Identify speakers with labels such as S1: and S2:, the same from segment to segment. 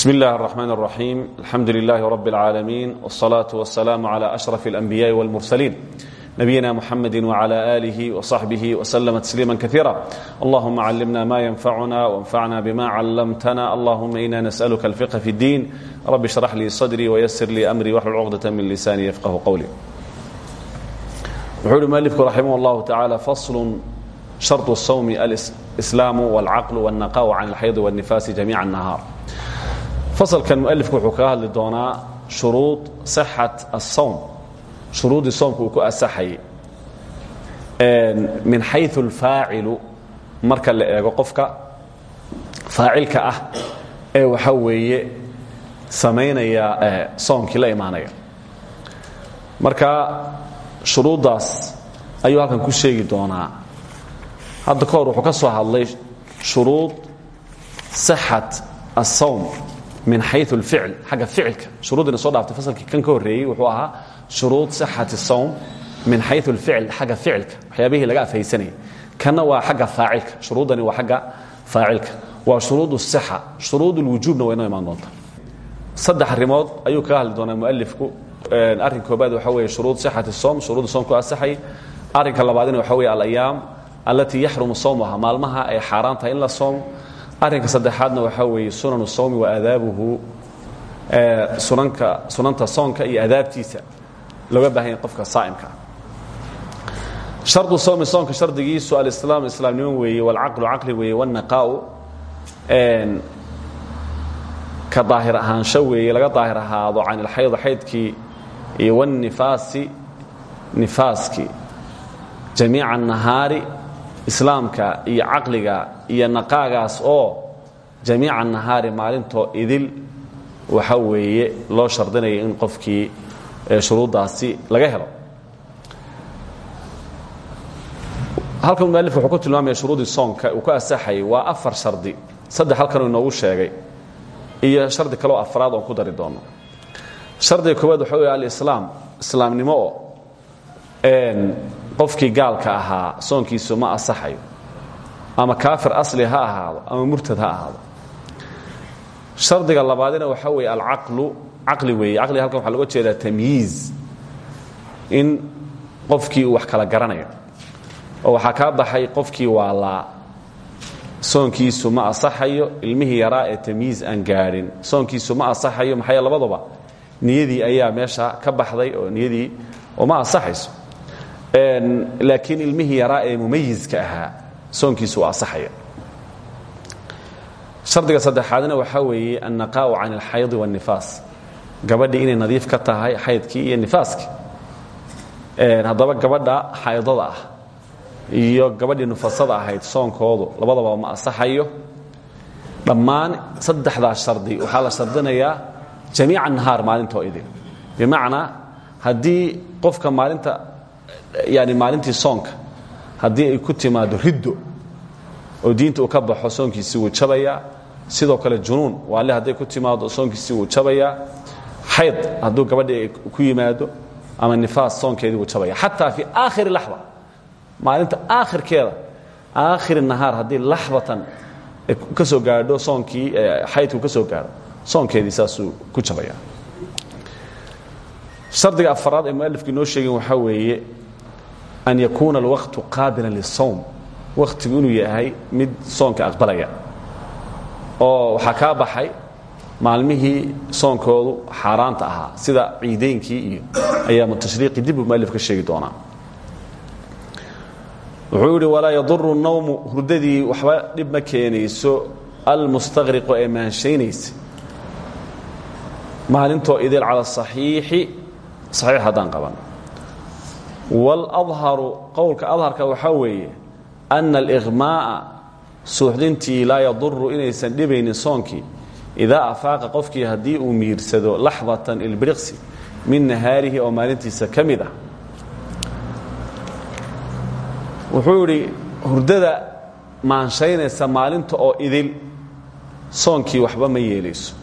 S1: بسم الله الرحمن الرحيم الحمد لله رب العالمين والصلاة والسلام على أشرف الأنبياء والمرسلين نبينا محمد وعلى آله وصحبه وسلم تسليما كثيرا اللهم علمنا ما ينفعنا وانفعنا بما علمتنا اللهم إنا نسألك الفقه في الدين رب اشرح لي صدري ويسر لي أمري واحلل عقدة من لساني يفقه قولي وحول مالك رحمه الله تعالى فصل شرط الصوم الإسلام والعقل والنقاء عن الحيض والنفاس جميع النهار fasalkan mualifku wuxuu kaga hadli doonaa shuruud sixat asawm shuruuddii soomka uu ku asaxayay min xayu alfaacilu marka la eego qofka faacilka ah ee waxaa weeye samaynaya soomkii la imaanaya. Marka shuruuddaas ayuu halkan ku sheegi doonaa. Hadda ka hor wuxuu ka soo hadlay shuruud sixat asawm min xayu اlficl xagga ficilka shuruuddina soo dhaaftay fasalkii kan ka horreeyey wuxuu ahaa shuruud sixati الsawm min xayu اlficl xagga ficilka waxyaabihii laga afhaysanayay kanna waa xagga faacilka shuruuddani waa xagga faacilka waa shuruud الصixa shuruud اlwujuubna waa inoo imaan doonta saddex arrimood ayuu kaga hadli doonaa mualifku arrin koobaad waxa weeye shuruud sixati الsawm shuruudda soomku asaxay arrinka labaadina waxa weeye alayaam allatii yaxrumu sawmuha maalmaha ay xaaraan tahay in la soomo arrinka saddexaadna waxaa weeye sunan sawmi wa aadaabuhu sunanka sunanta soonka iyo adaabtiisa looga baahanya qofka saa'imka ah. Shardu sawmi soonka shardigiisu alislaam islaamnimo weeye walcaqlu caqli weeye wannaqaa'u ka daahir ahaansho weeye laga daahir ahaado can ilxayd xaydkii iyo wاnifaasi nifaaskii jamiica nahaari islaamka iyo caqliga iyo naqaagaas oo jamiica nahaari maalintoo idil waxa weeye loo shardinaya in qofkii shuruuddaasi laga helo. Halkan mualif wuxuu ku tilmaamaya shuruudii soonka uu ku asaxayay waa afar shardi saddex halkanuu inoogu sheegay iyo shardi kaleo afraad oon ku dari doono. Shardiga koowaad waxa wey alislaam islaamnimo oo qofkii gaalka ahaa soonkiisu ma asaxayo ama kaafir asli ha ahaado ama murtad ha ahaado. Shardiga labaadina waxaa weeye alcaqlu caqli weeye. Caqliga halkan waxaa loga jeedaa tamyiiz in qofkii wax kala garanayo. Oo waxaa kaa baxay qofkii waalaa soonkiisu ma asaxayo ilmihii yaraa tamyiiz aan gaadhin soonkiisu ma asaxayo maxaa labadaba niyadii ayaa meesha ka baxday oo niyadii oo ma laakiin ilmihii yaraa ee mumayiska ahaa soonkiisu asaxaya shardiga saddexaadna waxaa weeye annaqaa'u can alxaydi waاnnifaas gabadhii inay nadiif ka tahay xaydkii iyo nifaaskii haddaba gabadha xaydada ah iyo gabadhii nufasada ahayd soonkoodu labadaba ma asaxayo. Dhammaan saddexdaas shardi waxaa la shardinayaa jamiica nahaar maalintoo idin. Bimacnaa haddii qofka maalinta yani maalintii soonka haddii ay ku timaado riddo oo diinta uu ka baxo soonkiisii wuu jabayaa sidoo kale junuun waale hadday ku timaado soonkiisii wuu jabayaa xayd hadduu gabadhii ku yimaado ama nifaas soonkeedii wuu jabaya. Xataa fii aakhiri laxda maalinta aakhirkeeda aakhiri nahaar haddii laxdatan ka soo gaadho soonkii xaydku ka soo gaadho soonkeedii saasuu ku jabaya. Shardiga afaraad ee mualifku inoo sheegin waxaa weeye an yakuuna alwaqtu qaabilan lisawm wakhtigu inuu yahay mid soonka aqbalaya oo waxaa kaa baxay maalmihii soonkoodu xaaraanta ahaa sida ciideynkii iyo ayaamu tashriiqi dib buu mualif ka sheegi doonaa wuxuu yidhi walaa yaduru nawmu hurdadii waxba dhib ma keenayso almustaqriqu ee maanshaynaysa maalintoo idil cala asaxiixi saxiix haddaan qaban wاladharu qowlka adharka waxaa weeye ana aliqmaa'a suuxdintii laa yaduru inaysan dhibaynin soonkii idaa afaaqa qofkii haddii uu miirsado laxdatan ilbiriqsi min nahaarihi oo maalintiisa ka mid ah wuxuu idhi hurdada maanshaynaysa maalinta oo idil soonkii waxba ma yeelayso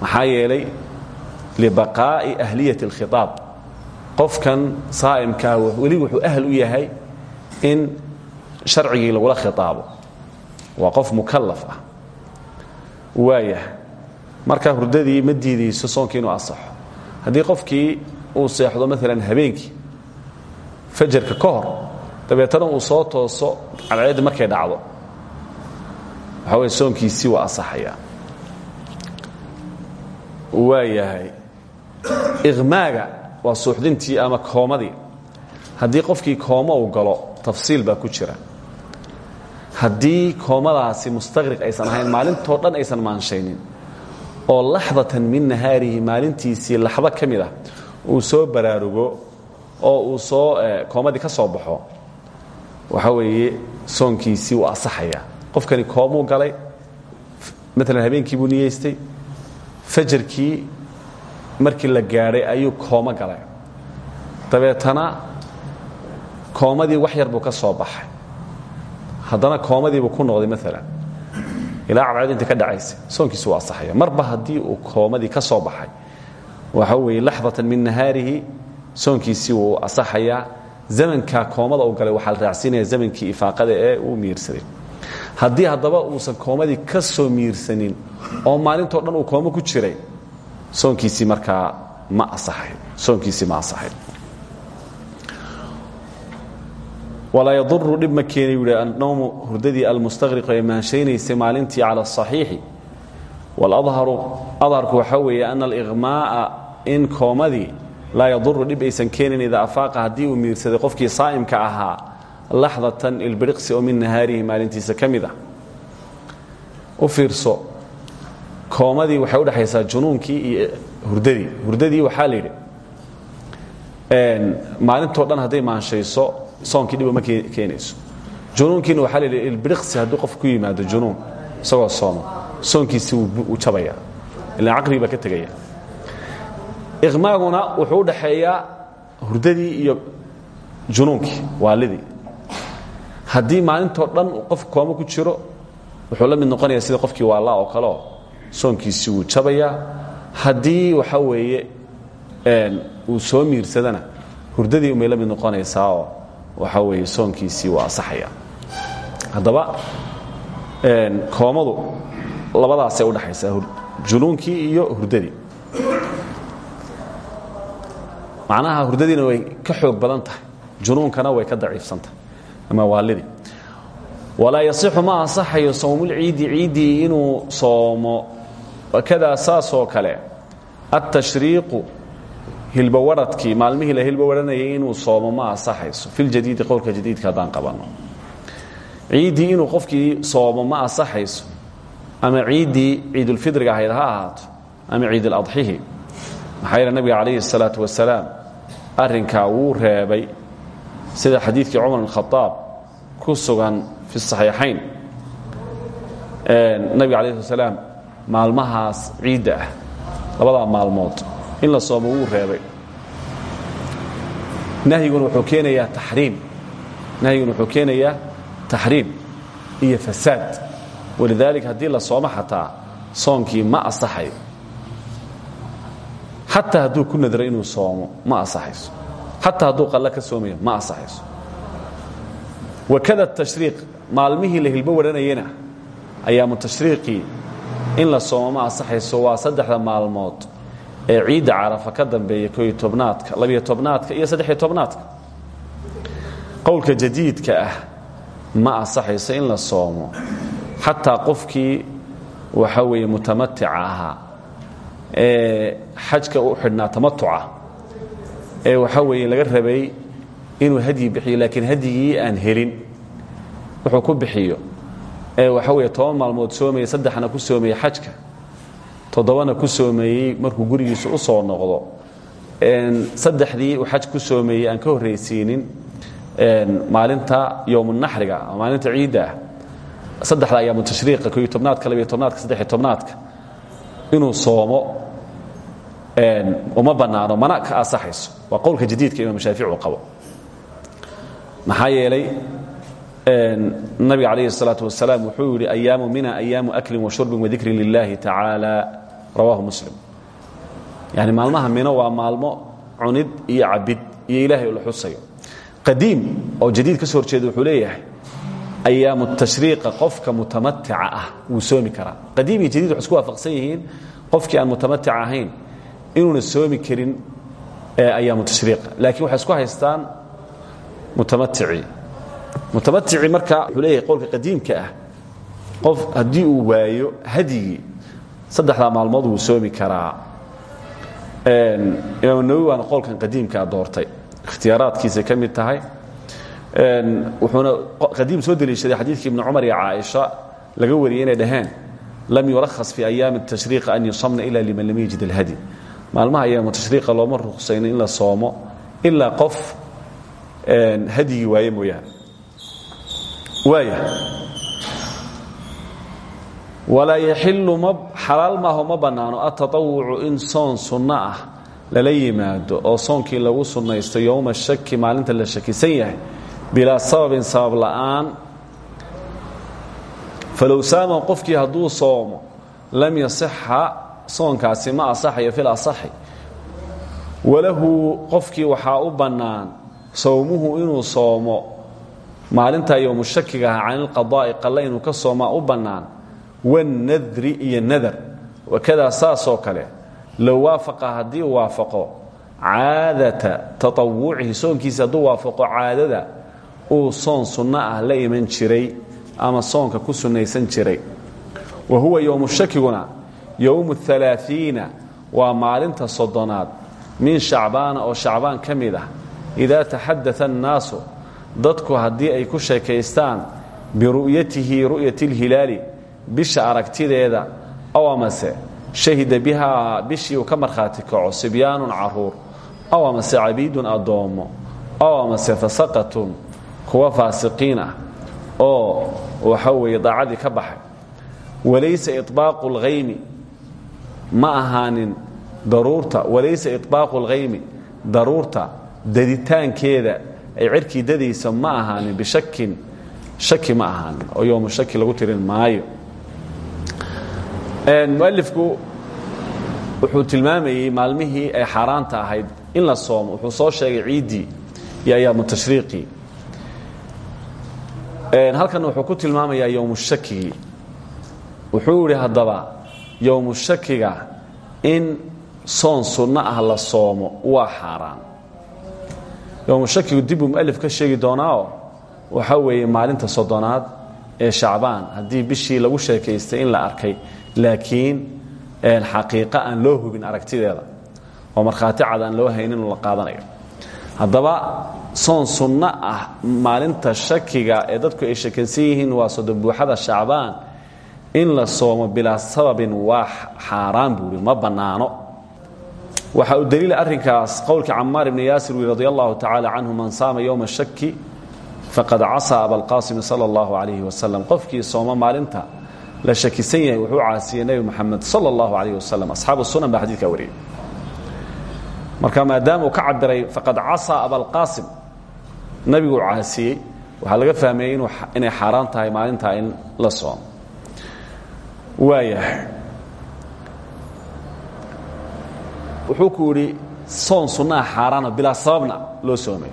S1: maxaa yeelay libaqaa'i ahliyati اlkhiaab qofkan saa'imkaa weli wuxuu ahl u yahay in sharcigii lagula khiaabo waa qof mukallaf ah. Waayah marka hurdadii ma diidayso soonkii inuu asaxo. Qofkii uu seexdo maalan habeenkii fajarka ka hor dabeetana uu soo tooso cadceeddi markay dhacdo. Waxaa weye soonkiisii waa asaxayaa. Waa yahay iqmaaga waa suuxdintii ama koomadii. Haddii qofkii koomo uu galo tafsiil baa ku jira. Haddii koomadaasi mustaqriq aysan ahayn maalintoo dhan aysan maanshaynin oo laxdatan min nahaarihi maalintiisii laxdo ka ah uu soo baraarugo oo uu soo koomadii ka soo baxo waxaa weeye soonkiisii uu asaxayaa qofkani koomuu galay maalan habeenkii buu niyeystay markii la gaadhay ayuu koomo galay. Dabeetana koomadii wax yar buu ka soo baxay. Haddana koomadiibuu ku noqday maalan ilaa cadceed inta ka dhacaysa soonkiisu waa asaxaya marba haddii uu koomadii ka soo baxay waxa weeye laxdatan min nahaarihi soonkiisii wuu asaxayaa zamanka koomada uu galay waxaa la raacsiinaya zamankii ifaaqada ee uu miirsaday. Haddii haddaba uusan koomadii ka soo miirsanin oo maalintoo dhan uu koomo ku jiray soonkiisii markaa ma asaxay. Soonkiisii ma asaxay. Walaa yaduru dhib ma keena yuu hi annowmu hurdadii almustaqriqo ee maanshaynaysa maalintii cala adharku waxaa weeye ana aliqmaa'a in koomadii laa yaduru dhib aysan keenin idaa afaaqa uu miirsaday qofkii saa'imka ahaa laxdatan ilbiriqsi oo min nahaarihi maalintiisa ka ah. U fiirso koomadii waxay udhexaysaa junuunkii iyo hurdadii. Hurdadii waxaa la yidhi maalintoo dhan hadday maanshayso soonkii dhiba ma keenayso. Junuunkiina waxaa la yidhi ilbiriqsi hadduu qof ku yimaado junuun isagoo sooma soonkiisi wuu jabaya ilaan caqligii baa ka tegaya iqmaaguna wuxuu u dhaxeeyaa hurdadii iyo junuunkii waalidii. Haddii maalintoo dhan qof kooma ku jiro wuxuu la mid noqonaya sida qofkii waallaa oo kaleo soonkiisi wuu jabayaa. Haddii waxa weeye uu soo miirsadana hurdadii umay la mid waxa weeye soonkiisii waa asaxaya haddaba koomadu labadaasay udhaxaysaa junuunkii iyo hurdadii. Macnaha hurdadiina way ka xoog badan tahay junuunkana way ka daciifsantahay ama waalidii walaa yasixu ma ansaxayo sawmulciidi ciiddii inuu soomo kadaa saasoo kale altashriiqu hilbowaradkii maalmihii la hilbowaranayay inuu soomo ma ansaxayso. Filjadiidi qowlka jadiidka haddaan qabanno ciiddii inuu qofkii soomo ma ansaxayso ama ciiddii ciidulfidriga ahayd ha ahaato ama ciiduladxihi. Maxaa yeele nabiga calayhi الsalaatu wasalaam arrinkaa wuu reebay sida xadiidkii cumar bn khaaab ku sugan fi saxiixayn. Nabiga alayh slat slaam maalmahaas ciidda ah labadaa maalmood in la soomo wuu reebay. Nahyiguna wuxuu keenayaa taxriim. Nahyiguna wuxuu keenayaa taxriim iyo fasaad. Walidaalika haddii la soomo xataa soonkii ma asaxayo xataa hadduu ku nadro inuu soomo ma asaxayso xataa hadduu qallo ka soomayo ma asaxayso wakada tashriiq maalmihii la hilbo waranayena ayaamu in la soomo ma asaxayso waa saddexda maalmood ee ciidda carafa ka dambeeya koyo tobnaadka labiyo tobnaadka iyo saddexiyo tobnaadka. Qowlka jadiidka ah ma asaxayso in la soomo. Xataa qofkii waxa weeye mutamatica ee xajka u xidhnaa tamatuca ee waxa weeye laga rabay inuu hadyi bixiyo laakiin hadyigii aan helin wuxuu ku bixiyo ee waxa weeye toban maalmood soomayey saddexna ku soomeeyey xajka. Toddobana ku soomeeyey markuu gurigiisa u soo noqdo. Saddexdii uu xaj ku soomeeyey aan ka horraysiinin maalinta yowmunaxriga ama maalinta ciidda. Ah saddexda ayaamu tashriiqa koyo tobnaadka labiyo tobnaadka saddexiyo tobnaadka. Inuu soomo uma bannaano mana ka asaxayso waa qowlka jadiidka imaam shaafici uu qabo. Maxaa yeelay nabiga calayhi salaatu wasalaam wuxuu yidhi ayaamu mina ayaamu aklin washurbin wadikrin lilaahi tacaala rawaahu muslim. Yani maalmaha mino waa maalmo cunid iyo cabid iyo ilaahay la xusayo. Qadiim oo jadiid ka soo horjeeda wuxuu leeyahay ayaamu tashriiqa qofka mutamatica ah wuu soomi karaa. Qadiim iyo jadiid waxay isku waafaqsan yihiin qofkii aan mutamatica ahayn inuuna soomi karin ayaamu tashriiqa laakiin waxay isku haystaan mutamaticii mutabatici marka wuxuu leeyahay qadiimka ah qof haddii uu waayo hadyigii saddexdaa maalmood wuu soomi karaa imaam nawi waana qowlkan qadiimkaa doortay ikhtiyaaraadkiisay ka mid tahay wuxuuna qadiim soo deliishaday xadiidkii ibni cumar iyo caaisha laga wariyey inay dhaheen lam yurakhas fii ayaami atashriiqa an yusamna ila liman lam yajid alhadi maalmaha ayaamu tashriiqa looma ruksayno in la soomo ilaa qof hadyigii waaye mooyaane walaa yaxilu xalaal maaho ma bannaano. Atatawucu in soon sunno ah lala yimaado oo soonkii lagu sunnaysto yowma shaki maalinta la shakisan yahay bilaa sababin sabab la'aan. Falow saama qofkii hadduu soomo lam yasixa soonkaasi ma asaxayo fil asaxi. Walahu qofkii waxaa u bannaan sowmuhu inuu soomo maalintaa yowmu shakiga ah canilqadaa'i qalle inuu ka soomaa u bannaan wanadri iyo nadar. Wakadaa saasoo kale low waafaqa haddii uu waafaqo caadata taawucihi soonkiisa hadduu waafaqo caadada uu soon sunno ah la iman jiray ama soonka ku sunnaysan jiray. Wa huwa yowmu shakiguna yowmu alaaiina waa maalinta soddonaad min shacbaana oo shacbaan ka mid ah. Idaa taxadaa annaasu dadku haddii ay ku sheekaystaan biru'yatihi ru'yati اlhilaali bisha aragtideeda ow amase shahida bihaa bishii uu ka markhaati kaco sibyaanun caruur ow amase cabiidun addoommo ow amase fasaqatun kuwa faasiqiin ah oo waxa weeye daacadii ka baxay walaysa iطbaaqu اlhaymi ma ahaanin daruurta walaysa iطbaaqu اlhaymi daruurta daditaankeeda ay cirkii dadaysa ma ahaanin bishakin shaki ma ahaanin oo yowmu shaki lagu tirin maayo. Mualifku wuxuu tilmaamayey maalmihii ay xaaraanta ahayd in la soomo. Wuxuu soo sheegay ciiddii iyo ayaamu tashriiqii halkan wuxuu ku tilmaamayaa yowmu shakigii wuxuu idhi haddaba yowmu shakiga in soon sunno ah la soomo waa xaaraan yowmu shakigu dib uu mualif ka sheegi doonaao waxa weeye maalinta soddonaad ee shacbaan. Haddii bishii lagu sheekaystay in la arkay laakiin xaqiiqa aan loo hubin aragtideeda oo markhaati cad aan loo haynin la qaadanayo. Haddaba soon sunno ah maalinta shakiga ee dadku ay shakansan yihiin waa sodobuuxada shacbaan. In la soomo bilaa sababin waa xaaraan buui ma bannaano waxa uu daliila arrinkaas qowlka camaar ibni yaasir wi radi allahu man saama yowma shaki faqad casaa abalqaasimi sala allahu calayhi wasalam qofkii sooma maalinta la shakisan yahay wuxuu caasiyey nebi moxamed sala allahu calayh wasalam sunan baa wariyey. Marka maadaama uu ka cabiray faqad casaa abalqaasim nabiguu caasiyey. Waxaa laga fahmayey inay xaaraan tahay maalintaa in la soomo. Waayahay wuxuu ku yidhi soon sunnaha xaaraana bilaa sababna loo soomay.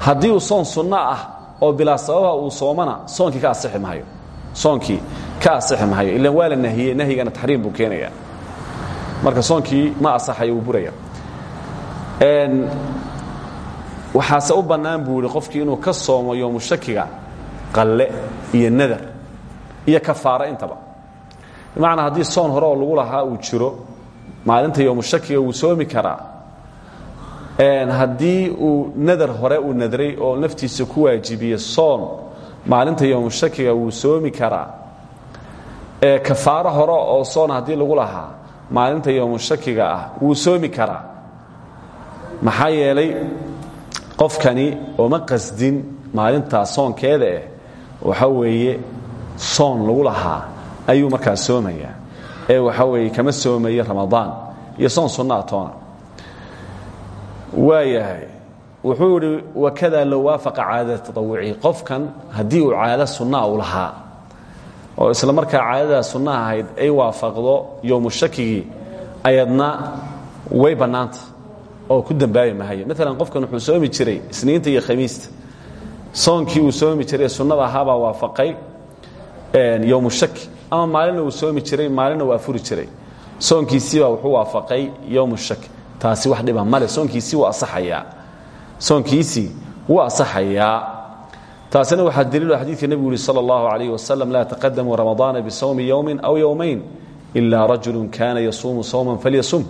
S1: Haddii uu soon sunno ah oo bilaa sababa uu soomana soonkii ka asixi mahayo soonkii ka asixi mahayo ilan waa la nahiyey nahyigana taxriim buu keenaya marka soonkii ma asaxayo wuu buraya. Waxaase u bannaan buu yidhi qofkii inuu ka soomo yoomu shakiga qalle iyo nadar iyo kafaaro intaba. Bimacnaa haddii soon hore oo lagu lahaa uu jiro maalinta yoomu shakiga wuu soomi karaa. Haddii uu nadar hore uu nadray oo naftiisa ku waajibiye soon maalinta yoomu shakiga wuu soomi karaa. Kafaaro hore oo soon haddii lagu lahaa maalinta yoomu shakiga ah wuu soomi karaa. Maxaa yeelay qofkani ooma qasdin maalintaa soonkeeda eh waxa weeye soon lagu lahaa ayuu markaa soomayaa ee waxa weeye kama soomayo ramadaan. Iyo soon sunnaa toona waayahay wuxuu wakada low waafaqa caadada taawucihi qofkan haddii uu caado sunnaa u lahaa oo isla markaa caadadaa sunna ahayd ay waafaqdo yowmu shakigii ayadna way bannaanta oo ku dambaabi mahayo maalan qofkan wuxuu soomi jiray isniinta iyo khamiista. Soonkii uu soomi jiray sunnada ahaabaa waafaqay yowmu shaki ama maalina uu soomi jiray maalina uu afuri jiray soonkiisiibaa wuxuu waafaqay yowmu shaki taasi wax dhiba male soonkiisii wuu asaxayaa soonkiisii wuu asaxayaa taasina waxaa daliilo xadiidka nebigu yihi salى اllahu عalayh wasalam laa taqadamuu ramadaana bisawmi yowmin aw yowmayn ilaa rajulu kana yasuumu sawman falyasum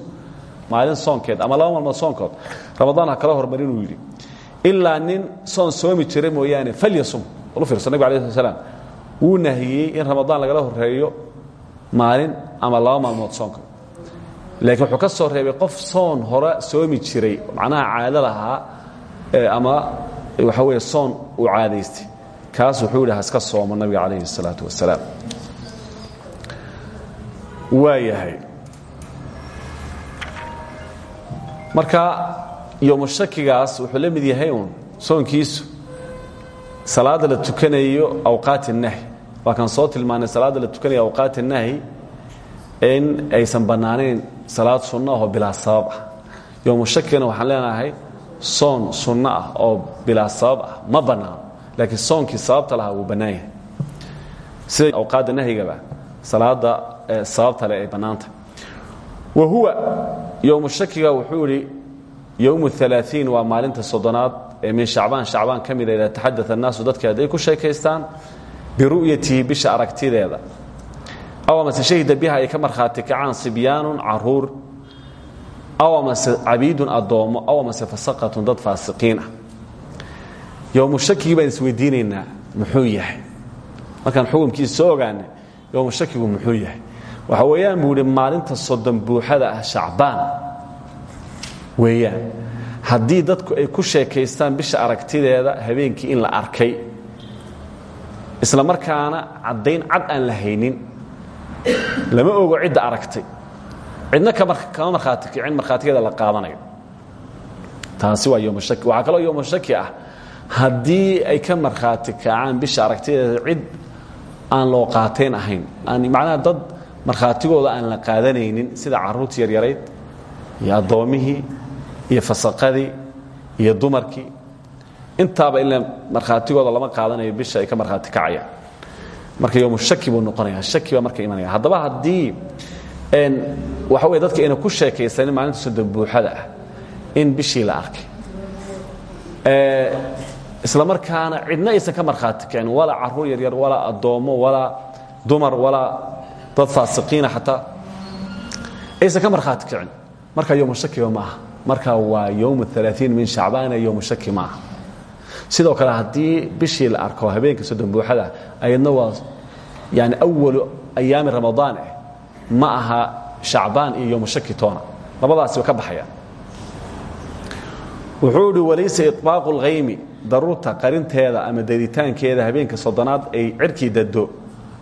S1: maalin soonkeed ama laba maalmood soonkood ramadaan ha kala hormarin uu yidhi ilaa nin soon soomi jira mooyaane falyasum lu fiirso nabig alay sl slam wuu nahiyey in ramadaan lagala horeeyo maalin ama laba maalmood soonka laakiin wuxuu ka soo reebay qof soon hore soomi jiray macnaha caado lahaa ama waxa weeye soon uu caadaystay kaas wuxuu yidhi haska soomo nabiga calayhi الsalaatu wasalaam waa yahay marka yomushakigaas wuxuu la mid yahay uun soonkiisu salaada la tukanayo awqaat الnahyi waa kaan soo tilmaanay salaadda la tukanaya awqaata nahyi in aysan bannaanayn salaad sunno ahoo bilaa sabab ah. Yowmu shakina waxaan leenahay soon sunno ah oo bilaa sabab ah ma bannaano laakiin soonkii sababta lahaa wuu bannaan yahay. Sida awqaadda nahyigaba salaadda sababta le ay bannaantah wa huwa yowmu shakiga wuxuu idhi yowmu alaaiin waa maalinta soddonaad ee min shacbaan. Shacbaan ka mida ah idaa taxadaa annaasu dadka hadday ku sheekaystaan biru'yatihi bisha aragtideeda. Aw amase shahida biha ay ka markhaati kacaan sibyaanun carruur. Aw amase cabiidun addoommo. Aw amase fasaqatun dad faasiqiin ah. Yowmushakigii baan isweydiinaynaa muxuu yahay. Markaan xukumkiisa soo ogaanay yowmushakigu muxuu yahay. Waxa weeyaan buu idhi maalinta soddon buuxada ah dadku ay ku sheekaystaan bisha aragtideeda habeenkii in la arkay isla markaana caddayn cad aan la haynin lama ogo cidda aragtay. Cidna kama markhaati kicin markhaatigeeda la qaadanayo. Taasi waa yomshaki waxaa kaloo yomashaki ah. Haddii ay ka markhaati kacaan bisha aragtideeda cid aan loo qaateen ahayn macnaha dad markhaatigooda aan la qaadanaynin sida carruurtii yaryarayd iyo addoommihii iyo fasaqadii iyo dumarkii intaaba ila markhaatigooda lama qaadanayo bisha ay ka markhaati kacayaan. Marka yowmushaki buu noqonaya shaki baa marka imanaya. Haddaba haddii waxa wey dadka ayna ku sheekaysanin maalinta soddon buuxada ah in bishii la arkay. Isla markaana cidna aysan ka markhaati kicin. Walaa carruur yaryar walaa addoommo walaa dumar walaa dad faasiqiina xataa aysan ka markhaati kicin. Marka yowmushakiba ma aha. Marka waa yowm aaaiin min shacbaana yowmushaki ma aha sidoo kale haddii bishii la arko habeenka soddon buuxada ayadna waa yani awalu ayaami ramadaan eh ma aha shacbaan iyo yowmushaki toona. Labadaasi way ka baxayaan. Wuxuu idhi walaysa iطbaaqu اlhaymi daruurta qarinteeda ama daditaankeeda habeenka soddonaad ay cirkii dado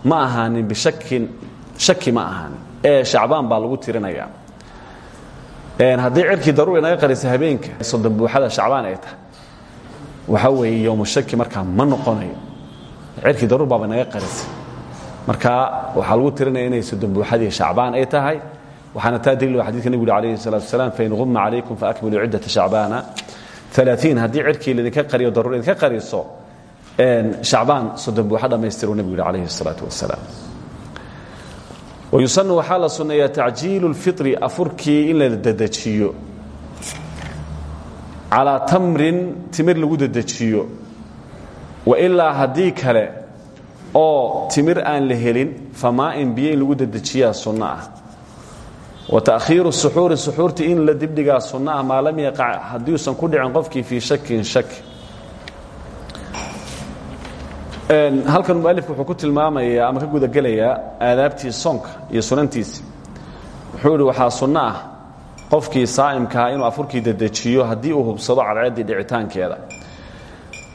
S1: ma ahaanin bishakin shaki ma ahaanin. Ee shacbaan baa lagu tirinaya haddii cirkii daruur inaga qarisa habeenka soddon buuxada shacbaan ay tahay waxaa weeye yowmushaki markaa ma noqonayo. Cerkii daruur baaba naga qarisay marka waxaa lagu tirinaya inay sodonbuuxadii shacbaan ay tahay. Waxaana taa daliil ah xadidka nebigu alayhi salatu wasalaam fain humma calaykum faakmiluu ciddata shacbaana alaatiin haddii cerkii laydinka qariyo daruur idinka qariso shacbaan soddon buuxa dhammaystiru nebigu yihi calayhi salaatu wasalaam. Wayusanu waxaa la sunneeyaa tacjiilu lfitri afurkii in la dedejiyo calaa tamrin timir lagu dedejiyo wailaa haddii kale oo timir aan la helin famaain biyo in lagu dedejiyaa sunno ah. Wa taakhiiru suxuuri suxuurtii in la dibdhigaa sunno ah maa lam yaqac haddiuusan ku dhicin qofkii fii shakin shak. Halkan mualifku wuxuu ku tilmaamayaa ama ka gudagelayaa aadaabtii soonka iyo sunantiisi wuxuu idhi waxaa qofkii saa'imkaha inuu afurkii dedejiyo haddii uu hubsado cadceeddii dhicitaankeeda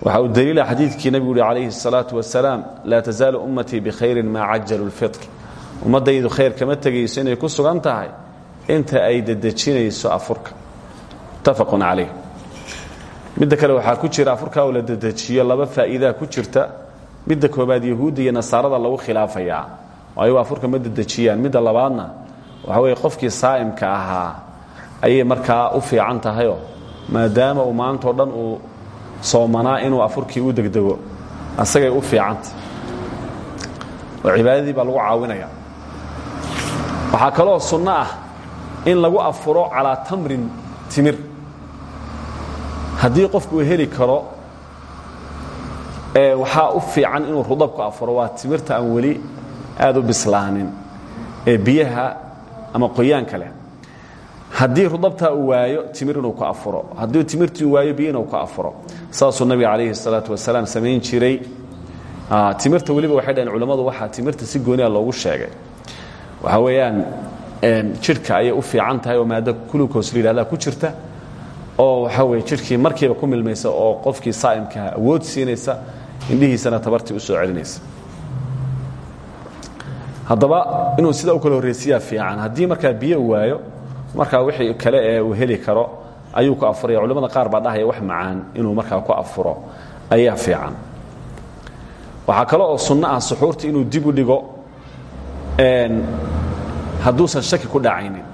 S1: waxa uu daliila xadiidkii nebigu uhi calayhi الsalaaةu wasalaam laa tazaalu ummatii bikhayrin maa cajalu اlfitr ummaddaydu khayr kama tegayso inay ku sugan tahay inta ay dedejinayso afurka muttafaqun calayh midda kale waxaa ku jira afurkaa oo la dedejiyo laba faa'iidaa ku jirta midda koobaad yahuudda iyo nasaarada lagu khilaafayaa ayago afurka ma dedejiyaan midda labaadna waxa weeye qofkii saa'imka ahaa ayay markaa u fiican tahayoo maadaama uu maantao dhan uu soomanaa inuu afurkii u degdego asagay u fiicanta oo cibaadadii baa lagu caawinaya waxaa kaloo sunno ah in lagu afuro calaa tamrin timir. Haddii qofku uu heli karo waxaa u fiican inuu rudabku afuro. Waa timirta aan weli aad u bislaanin ee biyaha ama qoyaanka leh haddii rudabtaa uu waayo timir inuu ku afuro. Haddii timirtii waayo biyo inuu ku afuro. Saasuu nabiga calayhi الsalaatu wasalaam samayn jiray. Timirta weliba waxay dhaheen culammadu waxaa timirta si gooniya loogu sheegay. Waxaa weeyaan jidhka ayay u fiican tahay oo maado glucos la ku jirta. Oo waxaa weye jidhkii markiiba ku milmaysa oo qofkii saa'imkaha awood siinaysa indhihiisana tabartii u soo celinaysa. Haddaba inuu sida u kala horraysiyaa fiican. Haddii markaa biyo waayo markaa wixii kale ee uu heli karo ayuu ku afuraya culamada qaar baa dhahaya wax macaan inuu markaa ku afuro. Ayaa fiican. Waxaa kale oo sunno ah suxuurta inuu dib u dhigo hadduusan shaki ku dhacaynin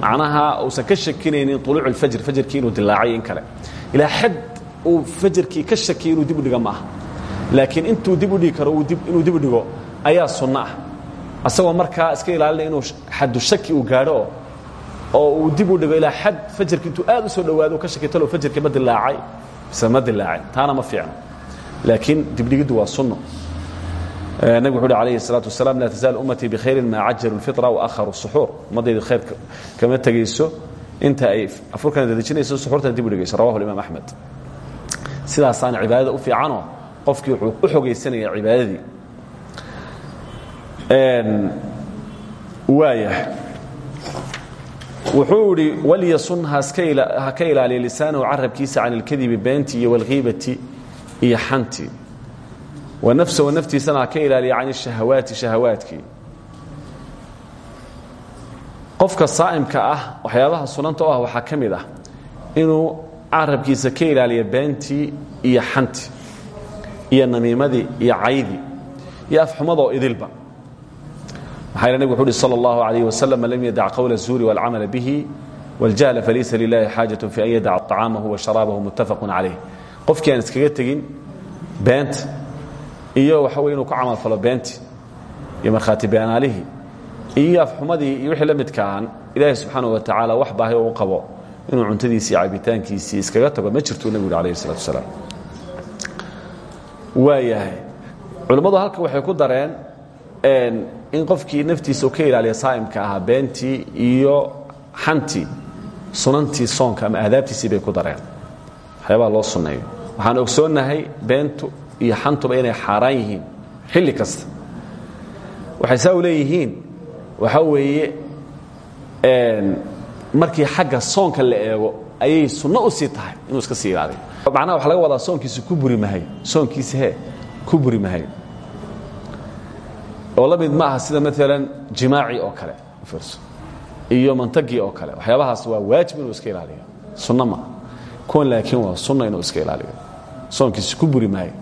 S1: macnaha uusan ka shakinaynin uluuc اlfajr fajarkii inuu dilaacay in kale. Ilaa xad uu fajarkii ka shakiya inuu dib u dhiga ma aha. Laakiin intuu dib u dhigi karo inuu dib u dhigo ayaa sunno ah. Asagoo markaa iska ilaalinaya inuu xadu shaki uu gaadho oo uu dib u dhigo ilaa xad fajarki intuu aad u soo dhowaado ka shaki talo fajarkii ma dilaacay mise ma dilaacin taana ma fiicno laakiin dibdhigiddu waa sunno nabig wuxu uhi alayhi الsalaaةu wasalaam laa tazaal ummatii bikhayrin maa cajalu اlfitra waakharu الsuxuur ummaddaydu khayr kama tegayso inta ay afurkana dadejinayso suxuurtana dib u dhigayso rawahu اlimaam axmed sidaasaana cibaadada u fiicanoo qofkii wuxuu u xogaysanaya cibaadadii waayah wuxuu idhi walyasun ha ka ilaaliya lisaanahu carabkiisa can اlkadibi beenti iyo wاlghiibati iyo xanti. Wanafsahu naftiisana ha ka ilaaliya can shahawaati shahawaadkii. Qofka saa'imka ah waxyaabaha sunanta ah waxaa ka ah inuu carabkiisa ka ilaaliya beentii iyo xanti iyo namiimadii iyo caydii iyo afxumadoo idilba maxaa yh nabig wuxu uhi salى اllahu عalayه waslm man lam yadac qowla الzuuri wاlcamala bihi wاljahla falaysa lilahi xaajaة fi an yadaca طacaamahu وasharabahu mutafaq calayh qofkii aan iskaga tegin beenta iyo waxa wey inuu ku camalfalo beentii iyo markhaati beenaalihii iyo afxumadii iyo wixii la midkaan ilaahay subxaana wa tacaala wax baahay oo u qabo inuu cuntadiisii cabitaankiisii iskaga tago ma jirtuu nebigu yhi alayh الsalatu wasalaam waayahay culammadu halka waxay ku dareen in qofkii naftiisa uu ka ilaaliya saa'imka ahaa beentii iyo xantii sunantii soonka ama aadaabtiisii bay ku dareen. Waxyaabaha loo sunneeyo. Waxaan ogsoonnahay beentu iyo xantuba inay xaaraan yihiin xilli kasta. Waxay saa u leeyihiin waxaa weeye markii xagga soonka la eego ayay sunno u sii tahay inuu iska sii ilaaliyo. Macnaha waxa laga wadaa soonkiisi ku buri mahay. Soonkiisi he ku buri mahay oo la mid ma aha sida maalan jimaaci oo kale fiirso iyo mantagii oo kale. Waxyaabahaas waa waajib inuu iska ilaaliyo. Sunno maaha kuwan laakiin waa sunna inuu iska ilaaliyo. Soonkiisi ku buri maayo.